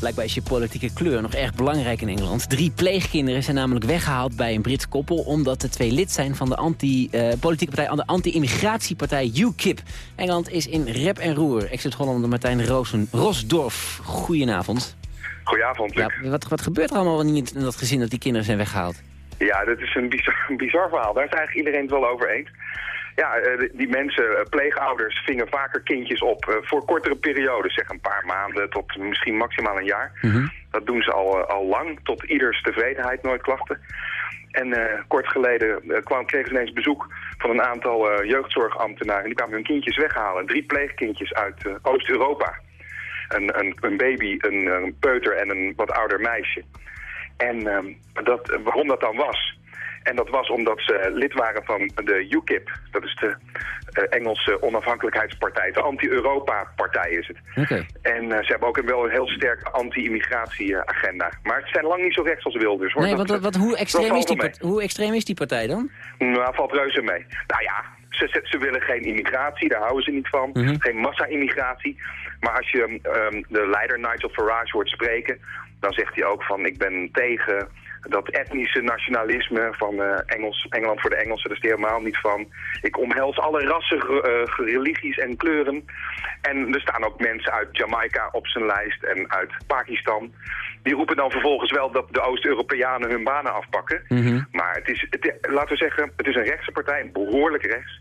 Blijkbaar is je politieke kleur nog erg belangrijk in Engeland. Drie pleegkinderen zijn namelijk weggehaald bij een Brits koppel... omdat de twee lid zijn van de anti, uh, politieke partij... de anti-immigratiepartij UKIP. Engeland is in rep en roer. Exit Holland Martijn Roosen, Rosdorf. Goedenavond. Goedenavond, ja, wat, wat gebeurt er allemaal niet in dat gezin dat die kinderen zijn weggehaald? Ja, dat is een bizar, een bizar verhaal. Daar is eigenlijk iedereen het wel over eens. Ja, eh, die mensen, eh, pleegouders, vingen vaker kindjes op eh, voor kortere periodes. Zeg een paar maanden tot misschien maximaal een jaar. Mhm. Dat doen ze al, al lang, tot ieders tevredenheid, nooit klachten. En kort geleden uh, kwam, kregen ze ineens bezoek van een aantal jeugdzorgambtenaren. Die kwamen hun kindjes weghalen. Drie pleegkindjes uit Oost-Europa. Een, een, een, baby, een, een, peuter en een wat ouder meisje. En ehm, dat, waarom dat dan was, en dat was omdat ze lid waren van de UKIP. Dat is de uh, Engelse onafhankelijkheidspartij. De anti-Europa-partij is het. Okay. En uh, ze hebben ook een, wel een heel sterke anti-immigratie-agenda. Maar ze zijn lang niet zo rechts als Wilders. Hoor. Nee, wat, wat, hoe, extreem is die hoe extreem is die partij dan? Nou, valt reuze mee. Nou ja, ze, ze, willen geen immigratie, daar houden ze niet van. Mhm. Geen massa-immigratie. Maar als je um, de leider Nigel Farage hoort spreken... dan zegt hij ook van ik ben tegen dat etnische nationalisme van uh, Engels, Engeland voor de Engelsen, daar is helemaal niet van. Ik omhels alle rassen, uh, religies en kleuren. En er staan ook mensen uit Jamaica op zijn lijst en uit Pakistan. Die roepen dan vervolgens wel dat de Oost-Europeanen hun banen afpakken. Mhm. Maar het is, het, laten we zeggen, het is een rechtse partij, behoorlijk rechts.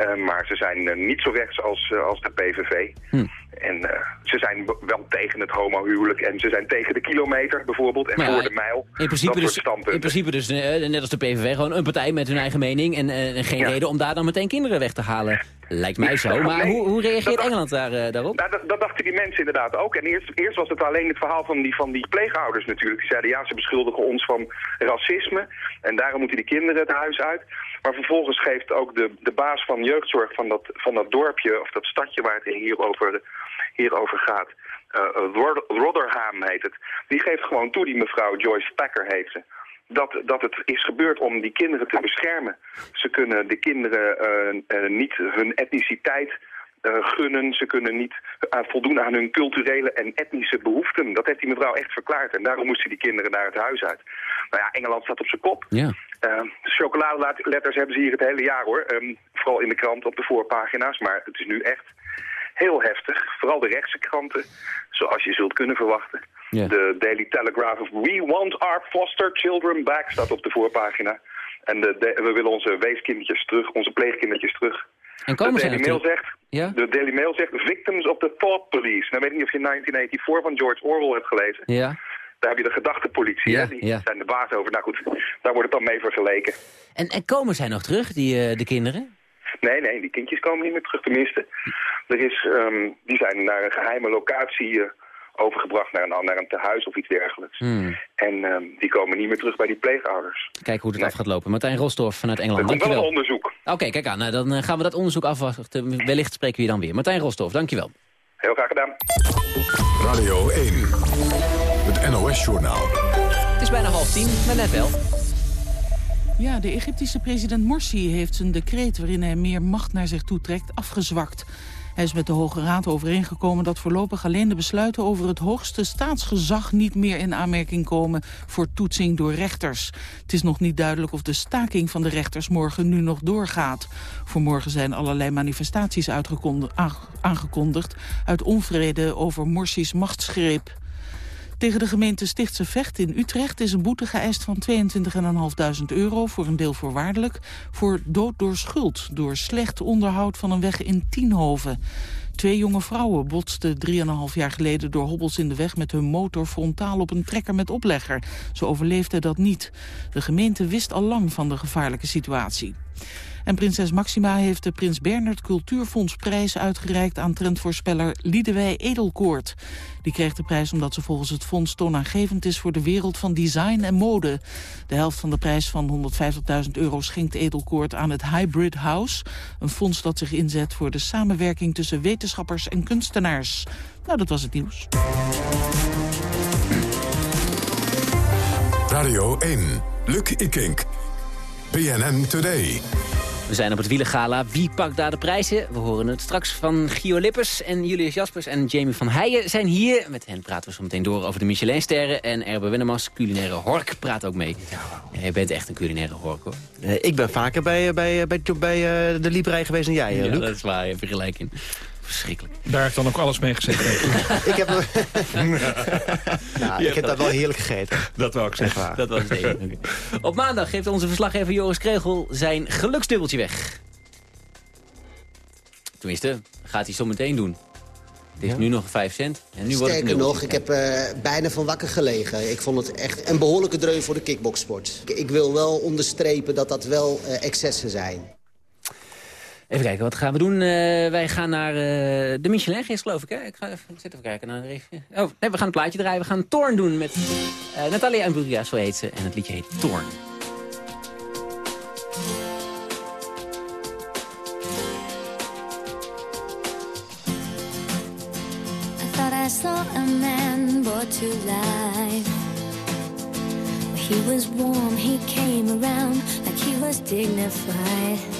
Uh, maar ze zijn uh, niet zo rechts als, uh, als de PVV. Hm. En ze zijn wel tegen het homohuwelijk. En ze zijn tegen de kilometer bijvoorbeeld. En voor de mijl. In principe, dus, in principe dus, eh, net als de PVV, gewoon een partij met hun eigen mening... en eh, geen Ja. reden om daar dan meteen kinderen weg te halen. Lijkt mij zo. Maar Nee, hoe, hoe reageert Engeland daar, eh, daarop? Nou, dat, dat dachten die mensen inderdaad ook. En eerst, eerst was het alleen het verhaal van die, van die pleegouders natuurlijk. Die zeiden, ja, ze beschuldigen ons van racisme. En daarom moeten die kinderen het huis uit. Maar vervolgens geeft ook de, de baas van jeugdzorg van dat, van dat dorpje... of dat stadje waar het hier over, hier over gaat... Rod- Rotherham heet het. Die geeft gewoon toe, die mevrouw Joyce Packer heet ze... Dat, dat het is gebeurd om die kinderen te beschermen. Ze kunnen de kinderen eh, niet hun etniciteit gunnen. Ze kunnen niet eh, voldoen aan hun culturele en etnische behoeften. Dat heeft die mevrouw echt verklaard. En daarom moesten die kinderen naar het huis uit. Nou ja, Engeland staat op zijn kop. Ja. Uh, chocoladeletters hebben ze hier het hele jaar hoor. Ehm, vooral in de krant op de voorpagina's. Maar het is nu echt heel heftig. Vooral de rechtse kranten, zoals je zult kunnen verwachten. Ja. De Daily Telegraph of We want our foster children back staat op de voorpagina. En de, de- we willen onze weeskindertjes terug, onze pleegkindertjes terug. En komen de ze Daily er Mail zegt, Ja? de Daily Mail zegt victims of the thought police. Nou weet ik niet of je 1984 van George Orwell hebt gelezen. Ja. Daar heb je de gedachtepolitie, Ja, hè? die ja. zijn de baas over. Nou goed, daar wordt het dan mee vergeleken. En, en komen zij nog terug, die, eh, de kinderen? Nee, nee, die kindjes komen niet meer terug. Tenminste, er is, ehm, die zijn naar een geheime locatie eh, overgebracht, naar een, naar een tehuis of iets dergelijks. Hmm. En ehm, die komen niet meer terug bij die pleegouders. Kijken hoe het af gaat lopen. Martijn Rosdorf vanuit Er Engeland, komt wel een onderzoek. Oké, kijk aan. Nou, dan eh, gaan we dat onderzoek afwachten. Wellicht spreken we je dan weer. Martijn Rosdorf, dankjewel. Heel graag gedaan. Radio 1. Het NOS-journaal. Het is bijna half tien, maar net wel. Ja, de Egyptische president Morsi heeft zijn decreet waarin hij meer macht naar zich toetrekt afgezwakt. Hij is met de Hoge Raad overeengekomen dat voorlopig alleen de besluiten over het hoogste staatsgezag niet meer in aanmerking komen voor toetsing door rechters. Het is nog niet duidelijk of de staking van de rechters morgen nu nog doorgaat. Voor morgen zijn allerlei manifestaties aangekondigd uit onvrede over Morsi's machtsgreep. Tegen de gemeente Stichtse Vecht in Utrecht is een boete geëist van 22.500 euro, voor een deel voorwaardelijk, voor dood door schuld, door slecht onderhoud van een weg in Tienhoven. Twee jonge vrouwen botsten 3,5 jaar geleden door hobbels in de weg met hun motor frontaal op een trekker met oplegger. Ze overleefden dat niet. De gemeente wist al lang van de gevaarlijke situatie. En prinses Maxima heeft de Prins Bernhard Cultuurfondsprijs uitgereikt aan trendvoorspeller Liedewij Edelkoort. Die kreeg de prijs omdat ze volgens het fonds toonaangevend is voor de wereld van design en mode. De helft van de prijs van 150.000 euro schenkt Edelkoort aan het Hybrid House. Een fonds dat zich inzet voor de samenwerking tussen wetenschappers en kunstenaars. Nou, dat was het nieuws. Radio 1. Luc Ikink. BNN Today. We zijn op het wielengala. Wie pakt daar de prijzen? We horen het straks van Gio Lippers en Julius Jaspers en Jamie van Heijen zijn hier. Met hen praten we zo meteen door over de Michelinsterren. En Erbe Wennemars, culinaire hork, praat ook mee. Ja, je bent echt een culinaire hork, hoor. Eh, ik ben vaker bij, bij, bij, bij eh, de Librei geweest dan jij, eh, Ja, Luc. dat is waar, je hebt er gelijk in. Verschrikkelijk. Daar heeft dan ook alles mee gezegd. ik heb, nou, ik heb dat wel heerlijk gegeten. Dat wou ik zeggen. Dat was het. Op maandag geeft onze verslaggever Joris Kregel zijn geluksdubbeltje weg. Tenminste, gaat hij zo meteen doen. Het is nu nog 5 cent en nu wordt het Sterker nog, ik heb eh, bijna van wakker gelegen. Ik vond het echt een behoorlijke dreun voor de kickboxsport. Ik, ik wil wel onderstrepen dat dat wel eh, excessen zijn. Even kijken, wat gaan we doen? Eh, wij gaan naar eh, de Michelin geest, geloof ik. Hè? Ik ga even, ik zit even kijken. Naar de revue. oh, nee, we gaan een plaatje draaien. We gaan Torn doen met eh Natalia Imbruglia, zo heet ze. En het liedje heet Torn. I thought I saw a man brought to life. He was warm, he came around like he was dignified.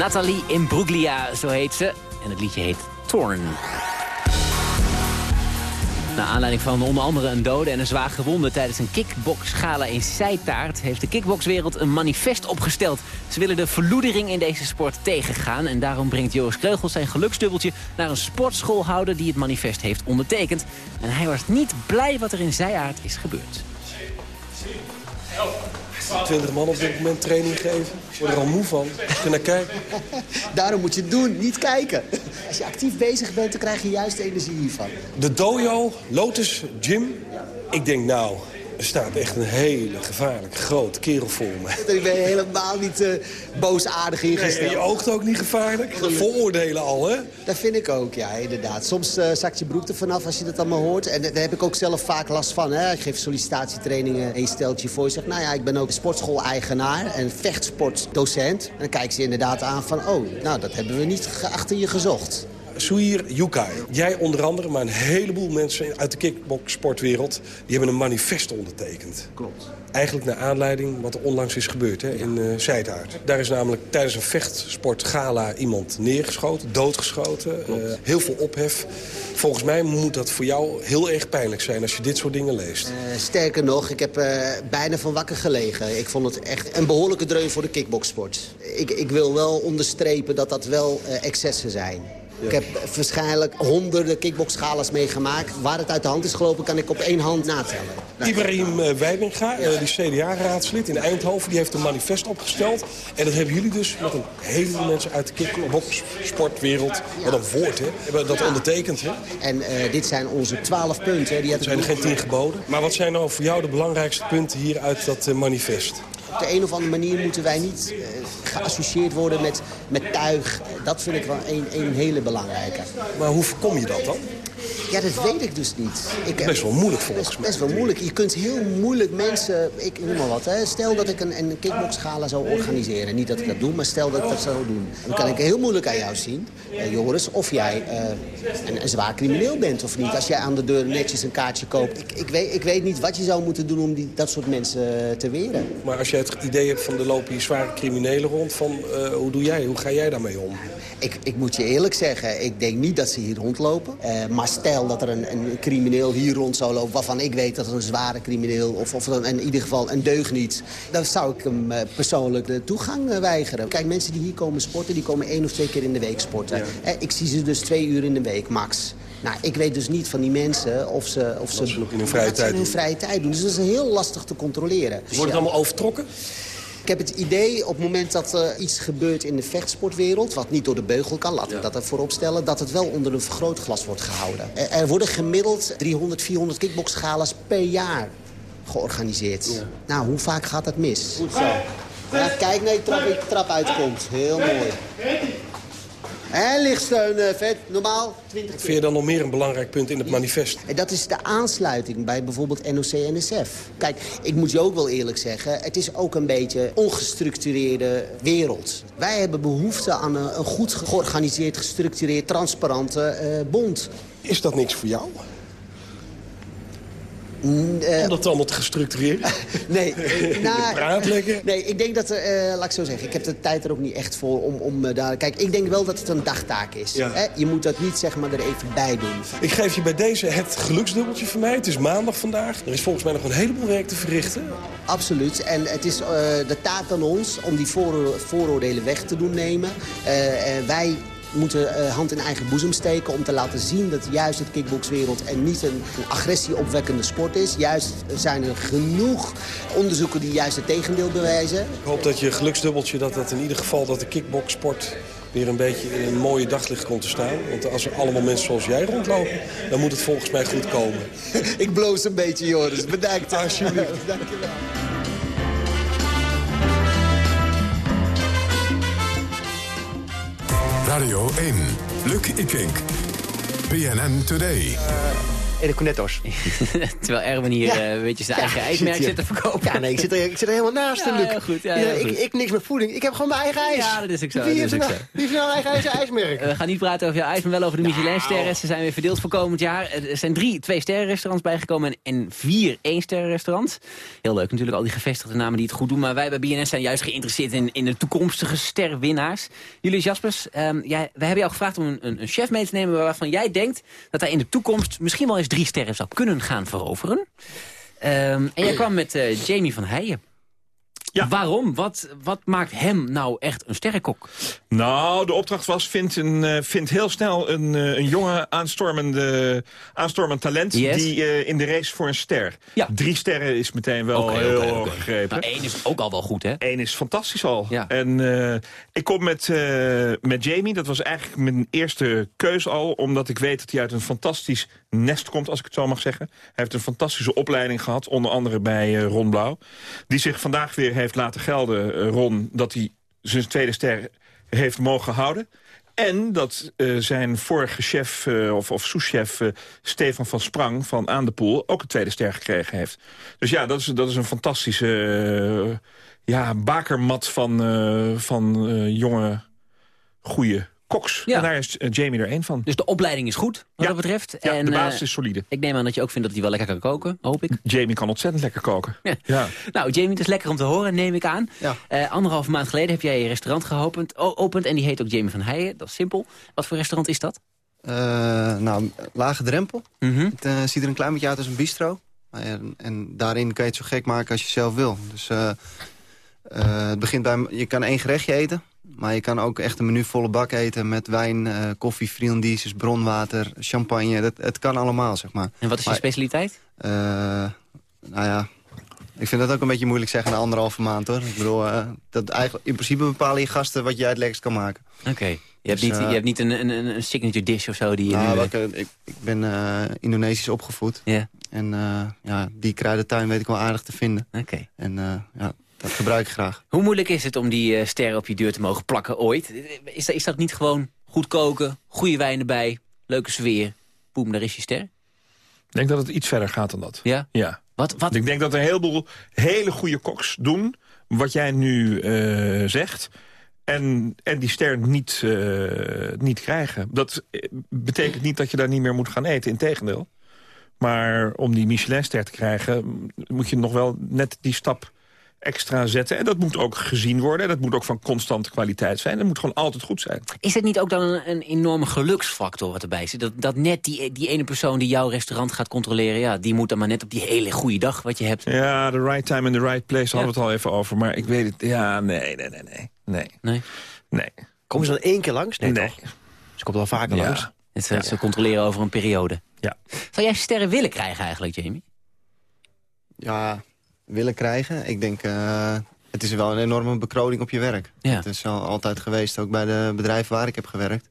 Nathalie Imbruglia, zo heet ze. En het liedje heet Torn. Naar aanleiding van onder andere een dode en een zwaar gewonde tijdens een kickbox-gala in Zijtaart... heeft de kickboxwereld een manifest opgesteld. Ze willen de verloedering in deze sport tegengaan... en daarom brengt Joris Kreugel zijn geluksdubbeltje naar een sportschoolhouder... die het manifest heeft ondertekend. En hij was niet blij wat er in Zijaard is gebeurd. 20 man op dit moment training geven. Ik word er al moe van. Ik naar kijken. Daarom moet je het doen, niet kijken. Als je actief bezig bent, dan krijg je juist energie hiervan. De dojo, Lotus Gym. Ik denk nou, er staat echt een hele gevaarlijk groot kerel voor me. Ik ben helemaal niet uh, boosaardig ingesteld. Nee, je oogt ook niet gevaarlijk. Vooroordelen al, hè? Dat vind ik ook, ja, inderdaad. Soms uh, zakt je broek er vanaf als je dat allemaal hoort. En daar heb ik ook zelf vaak last van. Hè? Ik geef sollicitatietrainingen en je stelt je voor. Je zegt, nou ja, ik ben ook sportschool-eigenaar en vechtsportdocent. En dan kijken ze inderdaad aan van, oh, nou, dat hebben we niet achter je gezocht. Suir Yukai. Jij onder andere, maar een heleboel mensen uit de kickboxsportwereld... die hebben een manifest ondertekend. Klopt. Eigenlijk naar aanleiding wat er onlangs is gebeurd hè, in uh, Zijtaart. Daar is namelijk tijdens een vechtsportgala iemand neergeschoten, doodgeschoten. Uh, heel veel ophef. Volgens mij moet dat voor jou heel erg pijnlijk zijn als je dit soort dingen leest. Uh, sterker nog, ik heb bijna van wakker gelegen. Ik vond het echt een behoorlijke dreun voor de kickboxsport. Ik, ik wil wel onderstrepen dat dat wel excessen zijn. Ik heb waarschijnlijk honderden kickboxgalas meegemaakt. Waar het uit de hand is gelopen, kan ik op één hand natellen. Ibrahim uh, Wijbinga, uh, die CDA-raadslid in Eindhoven, die heeft een manifest opgesteld. En dat hebben jullie dus met een heleboel mensen uit de kickboxsportwereld, wat een woord, hè, hebben dat ondertekend. Hè? En uh, dit zijn onze twaalf punten. Die zijn er geen tien geboden. Maar wat zijn nou voor jou de belangrijkste punten hier uit dat manifest? De een of andere manier moeten wij niet uh, geassocieerd worden met, met tuig. Dat vind ik wel een, een hele belangrijke. Maar hoe voorkom je dat dan? Ja, dat weet ik dus niet. Ik, best wel moeilijk volgens mij. Best wel moeilijk. Je kunt heel moeilijk mensen... Ik noem maar wat. Hè. Stel dat ik een, een kickboxgala zou organiseren. Niet dat ik dat doe, maar stel dat ik dat zou doen. Dan kan ik heel moeilijk aan jou zien, uh, Joris... of jij uh, een, een, zwaar crimineel bent of niet. Als jij aan de deur netjes een kaartje koopt. Ik, ik, weet, ik weet niet wat je zou moeten doen om die, dat soort mensen te weren. Maar als jij het idee hebt van er lopen hier zware criminelen rond... Van, uh, hoe doe jij? Hoe ga jij daarmee om? Ik, ik moet je eerlijk zeggen, ik denk niet dat ze hier rondlopen. maar stel dat er een, een, crimineel hier rond zou lopen... waarvan ik weet dat het een zware crimineel... of, of een, in ieder geval een deugniet... dan zou ik hem uh, persoonlijk de toegang uh, weigeren. Kijk, mensen die hier komen sporten... die komen één of twee keer in de week sporten. Ja. Eh, ik zie ze dus twee uur in de week, max. Nou, ik weet dus niet van die mensen of ze... Of ze, ze in hun vrije tijd in hun vrije tijd doen. Dus dat is heel lastig te controleren. Wordt het allemaal overtrokken? Ik heb het idee op het moment dat er iets gebeurt in de vechtsportwereld... wat niet door de beugel kan, laten we dat ervoor opstellen... dat het wel onder een vergrootglas wordt gehouden. Er, er worden gemiddeld 300, 400 kickboxgalas per jaar georganiseerd. Ja. Nou, hoe vaak gaat dat mis? Goed zo. Ja, kijk naar je trap, trap uitkomt. Heel mooi. En lichtsteun, uh, vet. Normaal 20 keer. Vind je dan nog meer een belangrijk punt in het manifest? En dat is de aansluiting bij bijvoorbeeld NOC-NSF. Kijk, ik moet je ook wel eerlijk zeggen... het is ook een beetje ongestructureerde wereld. Wij hebben behoefte aan een, een goed georganiseerd, gestructureerd, transparante uh, bond. Is dat niks voor jou? Uh, Om dat allemaal te gestructureerd? nee. nou, praat lekker. Nee, ik denk dat, uh, laat ik zo zeggen, ik heb de tijd er ook niet echt voor om, om uh, daar... Kijk, ik denk wel dat het een dagtaak is. Ja. Hè? Je moet dat niet zeg maar er even bij doen. Ik geef je bij deze het geluksdubbeltje van mij. Het is maandag vandaag. Er is volgens mij nog een heleboel werk te verrichten. Absoluut. En het is de taak aan ons om die vooroor vooroordelen weg te doen nemen. wij moeten uh, hand in eigen boezem steken om te laten zien dat juist het kickboxwereld en niet een, een agressieopwekkende sport is. Juist zijn er genoeg onderzoeken die juist het tegendeel bewijzen. Ik hoop dat je geluksdubbeltje, dat, dat in ieder geval dat de kickboxsport weer een beetje in een mooie daglicht komt te staan. Want als er allemaal mensen zoals jij rondlopen, dan moet het volgens mij goed komen. Ik bloos een beetje, Joris. Bedankt. Alsjeblieft. Dank Radio 1, Luc Ikink. BNN Today. Erik Cornettos. Terwijl Erwin hier ja. uh, beetje zijn ja, eigen ijsmerk zit te verkopen. Ja, nee, ik zit er, ik zit er helemaal naast, ja, goed, ja, ik, goed. ik niks met voeding. Ik heb gewoon mijn eigen ijs. Ja, dat is ook zo. Wie heeft nou, nou eigen ijs, ijsmerk? Uh, we gaan niet praten over jouw ijs, maar wel over de Michelin-sterren. Ze zijn weer verdeeld voor komend jaar. Er zijn drie twee-sterren-restaurants bijgekomen en vier één-sterren-restaurants. Heel leuk natuurlijk, al die gevestigde namen die het goed doen. Maar wij bij BNS zijn juist geïnteresseerd in, in de toekomstige sterwinnaars. Julius Jaspers, um, jij, wij hebben jou gevraagd om een, een, een chef mee te nemen... waarvan jij denkt dat hij in de toekomst misschien wel eens drie sterren zou kunnen gaan veroveren. Ehm, en jij kwam met eh, Jamie van Heijen. Ja. Waarom? Wat, wat maakt hem nou echt een sterrenkok? Nou, de opdracht was, vind, een, eh, vind heel snel een, eh, een jonge aanstormende, aanstormend talent... Yes. die in de race voor een ster. Ja. Drie sterren is meteen wel heel hoog oké. gegrepen. Nou, één is ook al wel goed, hè? Eén is fantastisch al. Ja. En ik kom met, met Jamie. Dat was eigenlijk mijn eerste keus al. Omdat ik weet dat hij uit een fantastisch nest komt, als ik het zo mag zeggen. Hij heeft een fantastische opleiding gehad. Onder andere bij eh, Ron Blauw. Die zich vandaag weer heeft laten gelden, eh, Ron... dat hij zijn tweede ster heeft mogen houden. En dat eh, zijn vorige chef, of, of souschef, Stefan van Sprang van Aan de Poel... ook een tweede ster gekregen heeft. Dus ja, dat is, dat is een fantastische ja, bakermat van, van jonge, goede koks. Ja. En daar is eh, Jamie er één van. Dus de opleiding is goed, wat dat betreft. Ja, en, de basis eh, is solide. Ik neem aan dat je ook vindt dat hij wel lekker kan koken, hoop ik. Jamie kan ontzettend lekker koken. Ja. Nou, Jamie, het is lekker om te horen, neem ik aan. Ja. Eh, anderhalve maand geleden heb jij je restaurant geopend, o- opend en die heet ook Jamie van Heijen. Dat is simpel. Wat voor restaurant is dat? Eh, nou, lage drempel. Mhm. Het eh, ziet er een klein beetje uit als een bistro. En, en daarin kan je het zo gek maken als je zelf wil. Dus eh, eh, het begint bij... Je kan één gerechtje eten. Maar je kan ook echt een menu volle bak eten met wijn, eh, koffie, friandises, bronwater, champagne. Dat, het kan allemaal, zeg maar. En wat is je specialiteit? eh, nou ja, ik vind dat ook een beetje moeilijk zeggen na anderhalve maand, hoor. Ik bedoel, eh, dat eigenlijk, in principe bepalen je gasten wat jij het lekkerst kan maken. Oké. Je, hebt Dus, niet, je hebt niet een, een, een signature dish of zo die je Nou, nu... ik, ik ben Indonesisch opgevoed. Ja. En ja, die kruidentuin weet ik wel aardig te vinden. Oké. En ja, dat gebruik ik graag. Hoe moeilijk is het om die eh, sterren op je deur te mogen plakken ooit? Is dat, is dat niet gewoon goed koken, goede wijn erbij, leuke sfeer? Boem, daar is je ster. Ik denk dat het iets verder gaat dan dat. Ja? Ja. Wat, wat? Ik denk dat er een heleboel hele goede koks doen... wat jij nu eh, zegt... En, en die ster niet, eh, niet krijgen. Dat betekent niet dat je daar niet meer moet gaan eten. Integendeel. Maar om die Michelinster te krijgen... moet je nog wel net die stap extra zetten. En dat moet ook gezien worden. Dat moet ook van constante kwaliteit zijn. Dat moet gewoon altijd goed zijn. Is het niet ook dan een, een enorme geluksfactor wat erbij zit? Dat, dat net die, die ene persoon die jouw restaurant gaat controleren... ja, die moet dan maar net op die hele goede dag wat je hebt. Ja, the right time and the right place hadden we het al even over. Maar ik weet het, ja, nee, nee, nee, nee. Nee. Nee? Nee. Komen ze dan één keer langs? Nee, Nee. toch? Ze komt wel vaker Ja. langs. Het, ze- ze controleren over een periode. Ja. Zou jij sterren willen krijgen eigenlijk, Jamie? Ja, willen krijgen. Ik denk, eh, het is wel een enorme bekroning op je werk. Ja. Het is al altijd geweest, ook bij de bedrijven waar ik heb gewerkt.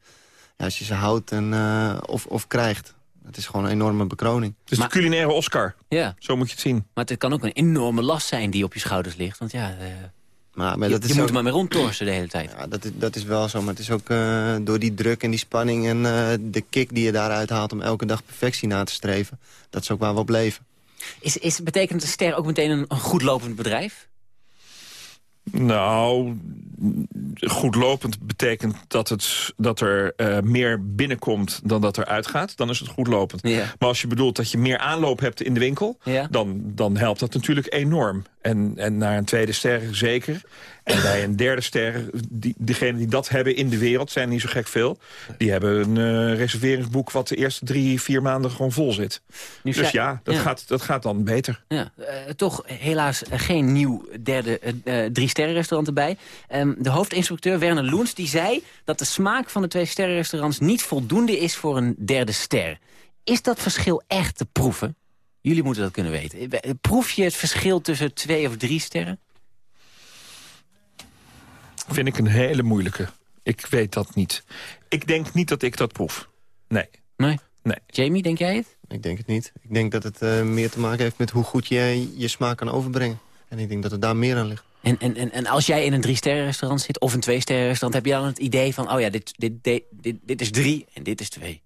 Ja, als je ze houdt en, eh, of, of krijgt. Het is gewoon een enorme bekroning. Het is de culinaire Oscar. Ja. Zo moet je het zien. Maar het kan ook een enorme last zijn die op je schouders ligt. Want ja, eh, Maar, maar je, dat is je moet ook- er maar mee rondtorsen de hele tijd. Ja, dat is, dat is wel zo. Maar het is ook eh, door die druk en die spanning en eh, de kick die je daaruit haalt... om elke dag perfectie na te streven. Dat is ook waar we op leven. Is, is, betekent de ster ook meteen een, een goed lopend bedrijf? Nou, goed lopend betekent dat, het, dat er eh, meer binnenkomt dan dat er uitgaat. Dan is het goed lopend. Ja. Maar als je bedoelt dat je meer aanloop hebt in de winkel... Ja. Dan, dan helpt dat natuurlijk enorm. En, en naar een tweede ster zeker. En bij een derde ster, die, degenen die dat hebben in de wereld... zijn niet zo gek veel. Die hebben een eh, reserveringsboek wat de eerste drie, vier maanden gewoon vol zit. Nu dus ja, dat, ja. Gaat, dat gaat dan beter. Ja, eh, toch helaas geen nieuw derde eh, eh, drie-sterren-restaurant erbij. Ehm, de hoofdinstructeur Werner Loens die zei dat de smaak van de twee-sterren-restaurants niet voldoende is voor een derde ster. Is dat verschil echt te proeven? Jullie moeten dat kunnen weten. Proef je het verschil tussen twee of drie sterren? Vind ik een hele moeilijke. Ik weet dat niet. Ik denk niet dat ik dat proef. Nee. Nee? Nee. Jamie, denk jij het? Ik denk het niet. Ik denk dat het eh, meer te maken heeft met hoe goed je je smaak kan overbrengen. En ik denk dat het daar meer aan ligt. En, en, en, en als jij in een drie-sterren-restaurant zit of een twee-sterren-restaurant... heb je dan het idee van, oh ja, dit, dit, dit, dit, dit is drie en dit is twee.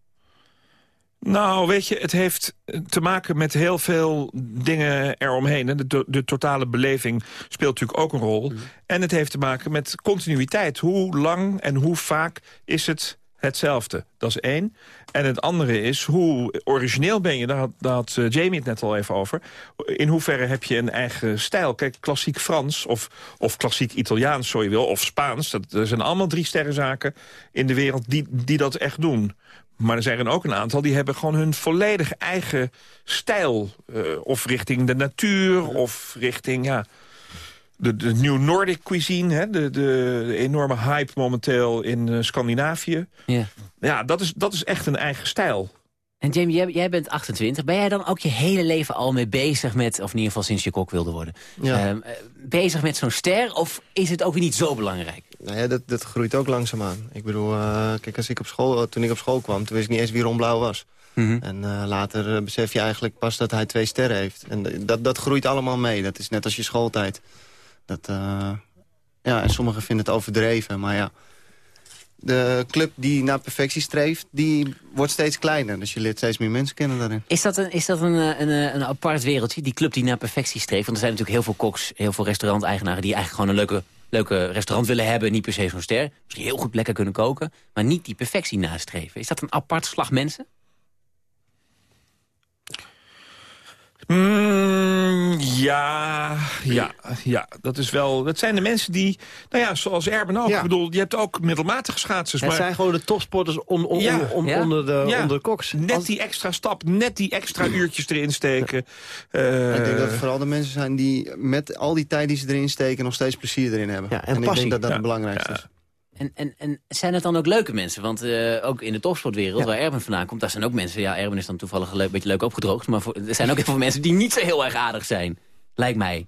Nou, weet je, het heeft te maken met heel veel dingen eromheen. De, to- de totale beleving speelt natuurlijk ook een rol. En het heeft te maken met continuïteit. Hoe lang en hoe vaak is het hetzelfde? Dat is één. En het andere is, hoe origineel ben je? Daar had, daar had eh, Jamie het net al even over. In hoeverre heb je een eigen stijl? Kijk, klassiek Frans of, of klassiek Italiaans, zo je wil, of Spaans. Dat, er zijn allemaal drie sterrenzaken in de wereld die, die dat echt doen. Maar er zijn er ook een aantal die hebben gewoon hun volledig eigen stijl. eh, of richting de natuur, of richting ja, de, de New Nordic cuisine. Hè, de, de, de enorme hype momenteel in eh, Scandinavië. Ja. Ja, dat is, dat is echt een eigen stijl. En Jamie, jij, jij bent 28. Ben jij dan ook je hele leven al mee bezig met... of in ieder geval sinds je kok wilde worden... Ja. ehm, eh, bezig met zo'n ster? Of is het ook weer niet zo belangrijk? Nou ja, dat, dat groeit ook langzaamaan. Ik bedoel, eh, kijk, als ik op school, toen ik op school kwam... toen wist ik niet eens wie Ron Blauw was. Mhm. En eh, later eh, besef je eigenlijk pas dat hij twee sterren heeft. En eh, dat, dat groeit allemaal mee. Dat is net als je schooltijd. Dat, eh, ja, en sommigen vinden het overdreven, maar ja... De club die naar perfectie streeft, die wordt steeds kleiner. Dus je leert steeds meer mensen kennen daarin. Is dat een, is dat een, eh, een, eh, een apart wereldje, die club die naar perfectie streeft? Want er zijn natuurlijk heel veel koks, heel veel restauranteigenaren... die eigenlijk gewoon een leuke, leuke restaurant willen hebben. Niet per se zo'n ster. Misschien heel goed lekker kunnen koken. Maar niet die perfectie nastreven. Is dat een apart slag mensen? Mm, ja, ja, ja, dat is wel. Dat zijn de mensen die, nou ja, zoals Erben ook. Ik bedoel, je hebt ook middelmatige schaatsers. Het maar zijn gewoon de topsporters on, on, Ja. on- Ja. onder, de, Ja. onder de koks. net die extra stap, net die extra uurtjes erin steken. Eh, ik denk dat het vooral de mensen zijn die met al die tijd die ze erin steken... nog steeds plezier erin hebben. en ik passie. denk dat dat Ja. het belangrijkste is. En, en, en zijn het dan ook leuke mensen? Want eh, ook in de topsportwereld, waar Erben vandaan komt... daar zijn ook mensen... Ja, Erben is dan toevallig een leuk, beetje leuk opgedroogd... maar voor, er zijn ook heel veel mensen die niet zo heel erg aardig zijn. Lijkt mij.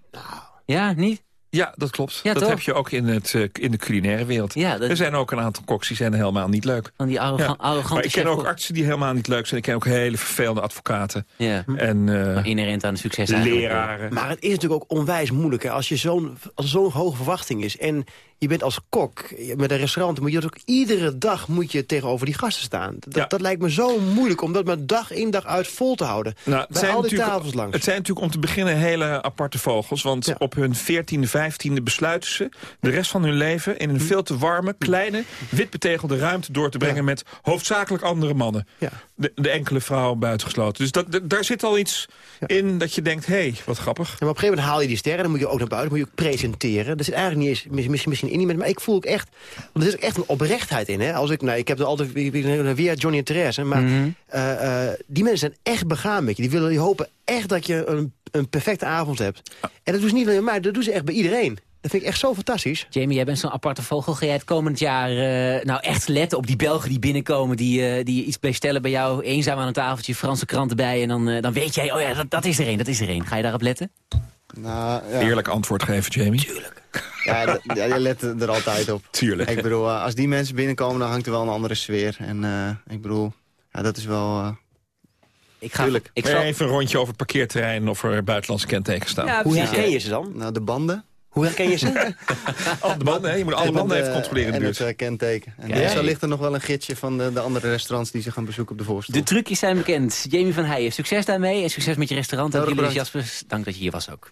Ja, niet? Ja, dat klopt. Ja, dat toch? heb je ook in, het, eh, in de culinaire wereld. Ja, dat- Er zijn ook een aantal koks die zijn helemaal niet leuk. Van die arrogan- arrogante Maar ik ken ook artsen die helemaal niet leuk zijn. Ik ken ook hele vervelende advocaten. Ja. En eh, inherent aan de succes leraren. Maar het is natuurlijk ook onwijs moeilijk. Hè? Als je zo'n als er zo'n hoge verwachting is. En je bent als kok met een restaurant. Moet je ook iedere dag moet je tegenover die gasten staan. Dat, dat lijkt me zo moeilijk om dat maar dag in dag uit vol te houden. Nou, het Bij zijn al die natuurlijk- tafels langs. Het zijn natuurlijk om te beginnen hele aparte vogels. Want op hun 14e, 15e besluiten ze de rest van hun leven... in een veel te warme, kleine, wit betegelde ruimte door te brengen... met hoofdzakelijk andere mannen. De, de enkele vrouw buitengesloten. Dus dat, daar zit al iets in dat je denkt... hé, hey, wat grappig. Maar op een gegeven moment haal je die sterren, dan moet je ook naar buiten, moet je ook presenteren. Dat zit eigenlijk niet eens, mis- misschien, misschien in iemand, maar ik voel ook echt, want er is ook echt een oprechtheid in. Hè? Als ik, nou, ik heb er altijd weer Johnny en Therese, maar Mhm. eh, eh, die mensen zijn echt begaan met je. Die willen, die hopen echt dat je een, een perfecte avond hebt. En dat doen ze niet alleen bij mij, dat doen ze echt bij iedereen. Dat vind ik echt zo fantastisch. Jamie, jij bent zo'n aparte vogel. Ga jij het komend jaar eh, nou echt letten op die Belgen die binnenkomen... die, eh, die iets bestellen bij jou, eenzaam aan een tafeltje, Franse kranten bij... en dan, dan weet jij, oh ja, dat, dat is er één, dat is er één. Ga je daarop letten? Nou, ja. Eerlijk antwoord geven, Jamie. Tuurlijk. Ja, ja, je let er altijd op. Tuurlijk. Ik bedoel, eh, als die mensen binnenkomen, dan hangt er wel een andere sfeer. En eh, ik bedoel, ja, dat is wel... eh, Ik ga, Tuurlijk. Ik zal, Even een rondje over het parkeerterrein of er buitenlandse kentekens staan. Ja, Hoe herken ja. je ze dan? nou, de banden. Hoe herken je ze? Alle banden, hè? Je moet alle En banden het, even controleren in de En buurt. het eh, kenteken. En Kijk. zo ligt er nog wel een gidsje van de, de andere restaurants die ze gaan bezoeken op de voorstel. de trucjes zijn bekend. Jamie van Heijen, succes daarmee en succes met je restaurant. En Julius. Jaspers, dank dat je hier was ook.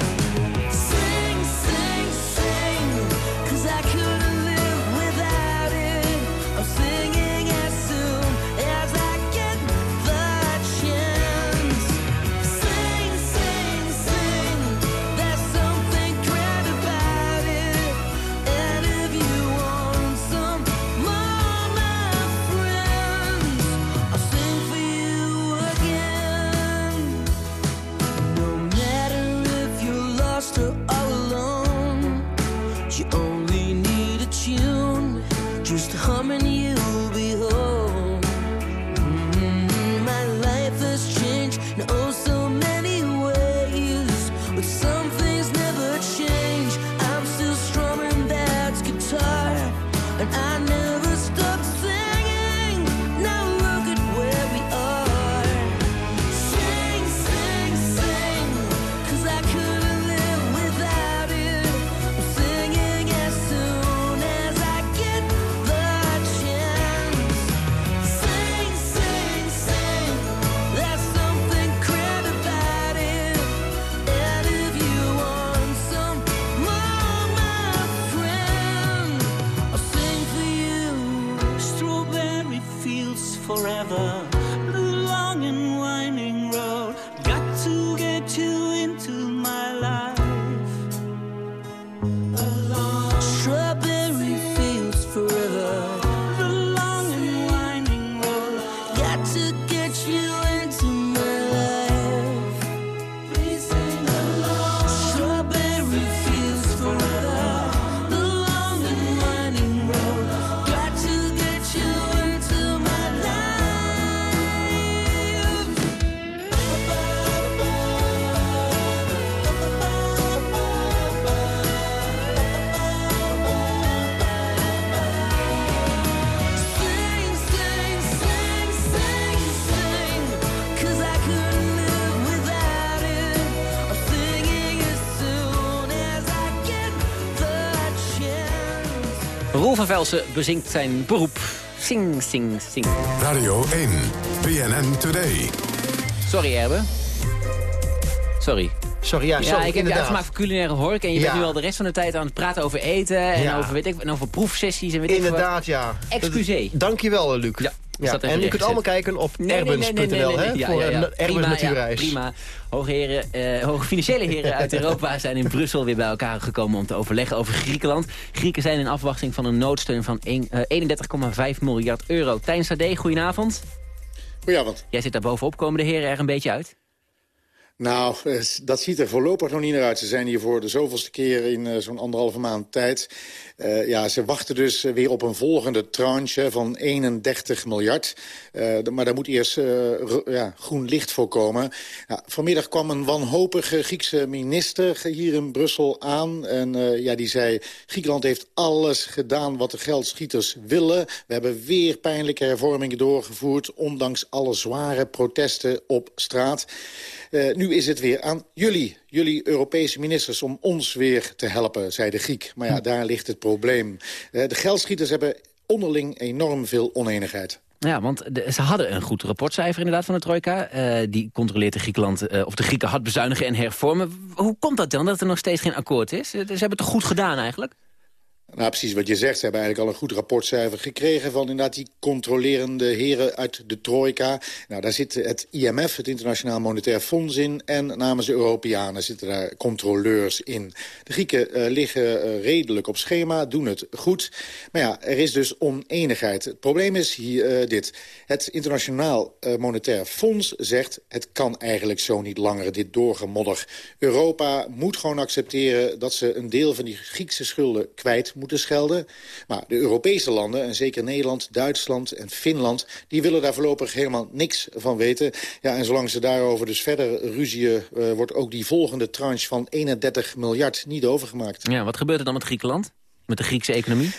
Van Velsen bezinkt zijn beroep. Sing, sing, sing. Radio 1, BNN Today. Sorry, Erbe. Sorry. Sorry, ja, sorry, ik heb je inderdaad. uitgemaakt voor culinaire hork. En je Ja. bent nu al de rest van de tijd aan het praten over eten. En, Ja. over, weet ik, en over proefsessies en weet ik Inderdaad, ja. Excuseer. Dankjewel, Luc. Ja, en u kunt allemaal kijken op Nee, hè. Ja, voor ja, een natuurreis. Ja, prima. Hoge, heren, eh, hoge financiële heren uit Europa zijn in Brussel weer bij elkaar gekomen om te overleggen over Griekenland. Grieken zijn in afwachting van een noodsteun van een- eh, 31,5 miljard euro. Tijn Sade, goedenavond. Goedenavond. Jij zit daar bovenop. Komen de heren er een beetje uit? Nou, eh, dat ziet er voorlopig nog niet naar uit. Ze zijn hier voor de zoveelste keer in eh, zo'n anderhalve maand tijd. Eh, ja, ze wachten dus eh, weer op een volgende tranche van 31 miljard. Eh, maar daar moet eerst ja, groen licht voor komen. Vanmiddag kwam een wanhopige Griekse minister hier in Brussel aan. En ja, die zei, Griekenland heeft alles gedaan wat de geldschieters willen. We hebben weer pijnlijke hervormingen doorgevoerd... ondanks alle zware protesten op straat. Nu is het weer aan jullie, jullie Europese ministers... om ons weer te helpen, zei de Griek. Maar ja, daar ligt het probleem. Eh, de geldschieters hebben onderling enorm veel oneenigheid. Ja, want de- ze hadden een goed rapportcijfer inderdaad van de Trojka. Eh, die controleert de Griekenland, eh, of de Grieken hard bezuinigen en hervormen. Hoe komt dat dan, dat er nog steeds geen akkoord is? Ze hebben het toch goed gedaan eigenlijk? Nou, precies wat je zegt. Ze hebben eigenlijk al een goed rapportcijfer gekregen... van inderdaad die controlerende heren uit de trojka. Nou, daar zit het IMF, het Internationaal Monetair Fonds in... en namens de Europeanen zitten daar controleurs in. De Grieken eh, liggen eh, redelijk op schema, doen het goed. Maar ja, er is dus oneenigheid. Het probleem is hier eh, dit. Het Internationaal Monetair Fonds zegt... het kan eigenlijk zo niet langer, dit doorgemodder. Europa moet gewoon accepteren dat ze een deel van die Griekse schulden kwijt moeten schelden. Maar de Europese landen, en zeker Nederland, Duitsland en Finland... die willen daar voorlopig helemaal niks van weten. Ja, en zolang ze daarover dus verder ruzieën... eh, wordt ook die volgende tranche van 31 miljard niet overgemaakt. Ja, wat gebeurt er dan met Griekenland? Met de Griekse economie?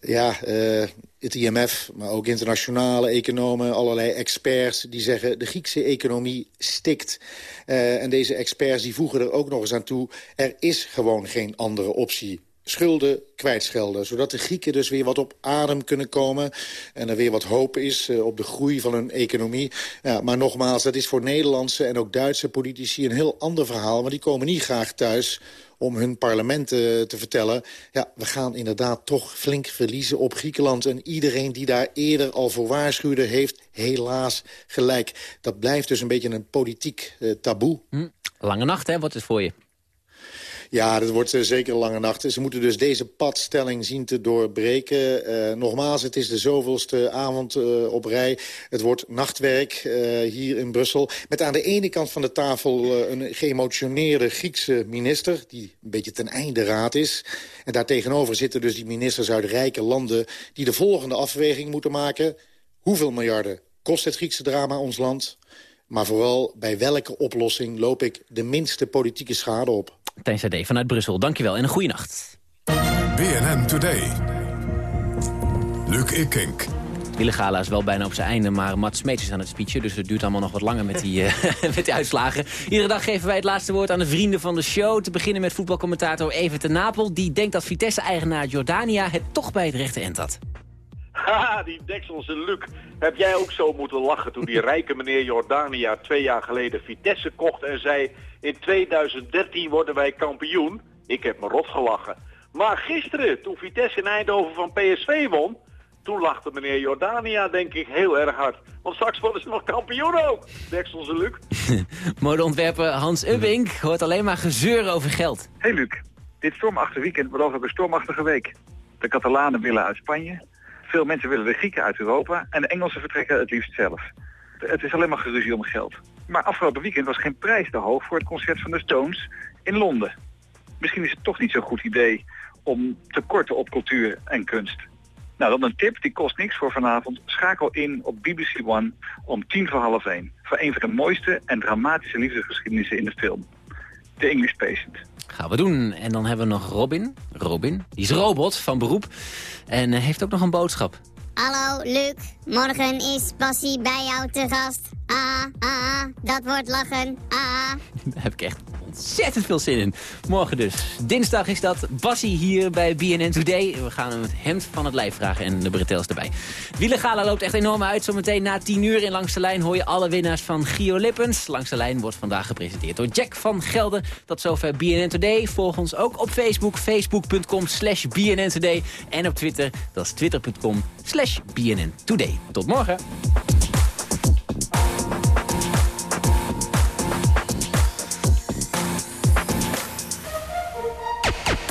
Ja, eh, het IMF, maar ook internationale economen, allerlei experts... die zeggen de Griekse economie stikt. Eh, en deze experts die voegen er ook nog eens aan toe... er is gewoon geen andere optie. Schulden kwijtschelden, zodat de Grieken dus weer wat op adem kunnen komen... en er weer wat hoop is eh, op de groei van hun economie. Ja, maar nogmaals, dat is voor Nederlandse en ook Duitse politici... een heel ander verhaal, want die komen niet graag thuis om hun parlement eh, te vertellen... ja, we gaan inderdaad toch flink verliezen op Griekenland. En iedereen die daar eerder al voor waarschuwde... heeft helaas gelijk. Dat blijft dus een beetje een politiek eh, taboe. Hm? Lange nacht, hè? Wat is voor je? Ja, dat wordt eh, zeker een lange nacht. Ze moeten dus deze padstelling zien te doorbreken. Eh, nogmaals, het is de zoveelste avond eh, op rij. Het wordt nachtwerk hier in Brussel. Met aan de ene kant van de tafel een geëmotioneerde Griekse minister... die een beetje ten einde raad is. En daartegenover zitten dus die ministers uit rijke landen... die de volgende afweging moeten maken. Hoeveel miljarden kost het Griekse drama ons land? Maar vooral, bij welke oplossing loop ik de minste politieke schade op? Tijn Sade vanuit Brussel, dankjewel en een goede nacht. BNN Today. Luc Ikink. Wille Gala is wel bijna op zijn einde, maar Mats Smeets is aan het speechen. Dus het duurt allemaal nog wat langer met die, eh, met die uitslagen. Iedere dag geven wij het laatste woord aan de vrienden van de show. Te beginnen met voetbalcommentator Even ten Napel. Die denkt dat Vitesse-eigenaar Jordania het toch bij het rechte eind had. Haha, die Dekselse Luc. Heb jij ook zo moeten lachen toen die rijke meneer Jordania twee jaar geleden Vitesse kocht en zei... in 2013 worden wij kampioen? Ik heb me rot gelachen. Maar gisteren, toen Vitesse in Eindhoven van PSV won... toen lachte meneer Jordania denk ik heel erg hard. Want straks worden ze nog kampioen ook, Dekselse Luc. Modeontwerper Hans Ubbink hoort alleen maar gezeur over geld. Hey Luc, dit stormachtige weekend belooft ook een stormachtige week. De Catalanen willen uit Spanje, veel mensen willen de Grieken uit Europa en de Engelsen vertrekken het liefst zelf. Het is alleen maar geruzie om geld. Maar afgelopen weekend was geen prijs te hoog voor het concert van de Stones in Londen. Misschien is het toch niet zo'n goed idee om te korten op cultuur en kunst. Nou, dan een tip, die kost niks voor vanavond. Schakel in op BBC One om tien voor half één. Voor een van de mooiste en dramatische liefdesgeschiedenissen in de film. The English Patient. Gaan we doen. En dan hebben we nog Robin. Robin, die is robot van beroep. En eh, heeft ook nog een boodschap. Hallo Luc, morgen is Bassie bij jou te gast. Ah, ah, dat wordt lachen. Ah. Daar heb ik echt ontzettend veel zin in. Morgen dus. Dinsdag is dat. Bassie hier bij BNN Today. We gaan hem het hemd van het lijf vragen en de bretels erbij. Wielegala loopt echt enorm uit. Zometeen na 10 uur in Langs de Lijn hoor je alle winnaars van Gio Lippens. Langs de Lijn wordt vandaag gepresenteerd door Jack van Gelder. Tot zover BNN Today. Volg ons ook op Facebook. Facebook.com slash BNN Today. En op Twitter. Dat is twitter.com slash BNN Today. Tot morgen.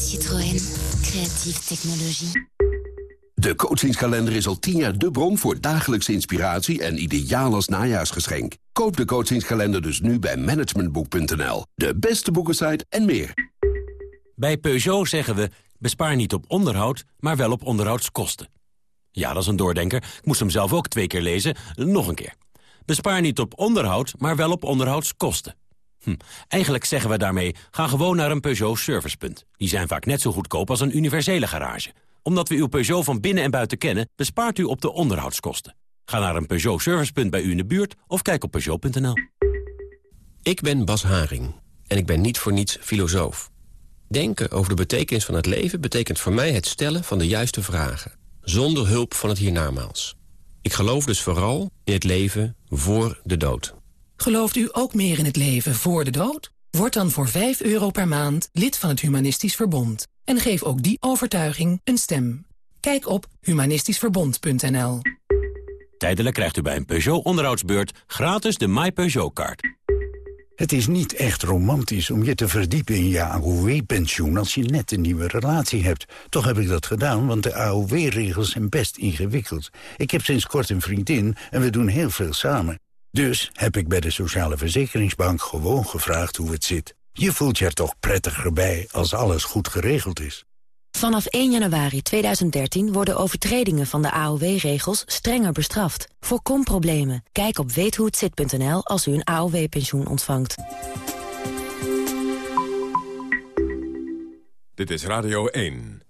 Citroën, creatieve technologie. De coachingskalender is al tien jaar de bron voor dagelijkse inspiratie en ideaal als najaarsgeschenk. Koop de coachingskalender dus nu bij managementboek.nl. De beste boekensite en meer. Bij Peugeot zeggen we, bespaar niet op onderhoud, maar wel op onderhoudskosten. Ja, dat is een doordenker. Ik moest hem zelf ook twee keer lezen. Nog een keer. Bespaar niet op onderhoud, maar wel op onderhoudskosten. Hm. Eigenlijk zeggen we daarmee, ga gewoon naar een Peugeot servicepunt. Die zijn vaak net zo goedkoop als een universele garage. Omdat we uw Peugeot van binnen en buiten kennen, bespaart u op de onderhoudskosten. Ga naar een Peugeot servicepunt bij u in de buurt of kijk op Peugeot.nl. Ik ben Bas Haring en ik ben niet voor niets filosoof. Denken over de betekenis van het leven betekent voor mij het stellen van de juiste vragen. Zonder hulp van het hiernamaals. Ik geloof dus vooral in het leven voor de dood. Gelooft u ook meer in het leven voor de dood? Word dan voor 5 euro per maand lid van het Humanistisch Verbond. En geef ook die overtuiging een stem. Kijk op humanistischverbond.nl Tijdelijk krijgt u bij een Peugeot onderhoudsbeurt gratis de My Peugeot-kaart. Het is niet echt romantisch om je te verdiepen in je AOW-pensioen... als je net een nieuwe relatie hebt. Toch heb ik dat gedaan, want de AOW-regels zijn best ingewikkeld. Ik heb sinds kort een vriendin en we doen heel veel samen. Dus heb ik bij de Sociale Verzekeringsbank gewoon gevraagd hoe het zit. Je voelt je er toch prettiger bij als alles goed geregeld is. Vanaf 1 januari 2013 worden overtredingen van de AOW-regels strenger bestraft. Voorkom problemen. Kijk op weethohetzit.nl als u een AOW-pensioen ontvangt. Dit is Radio 1.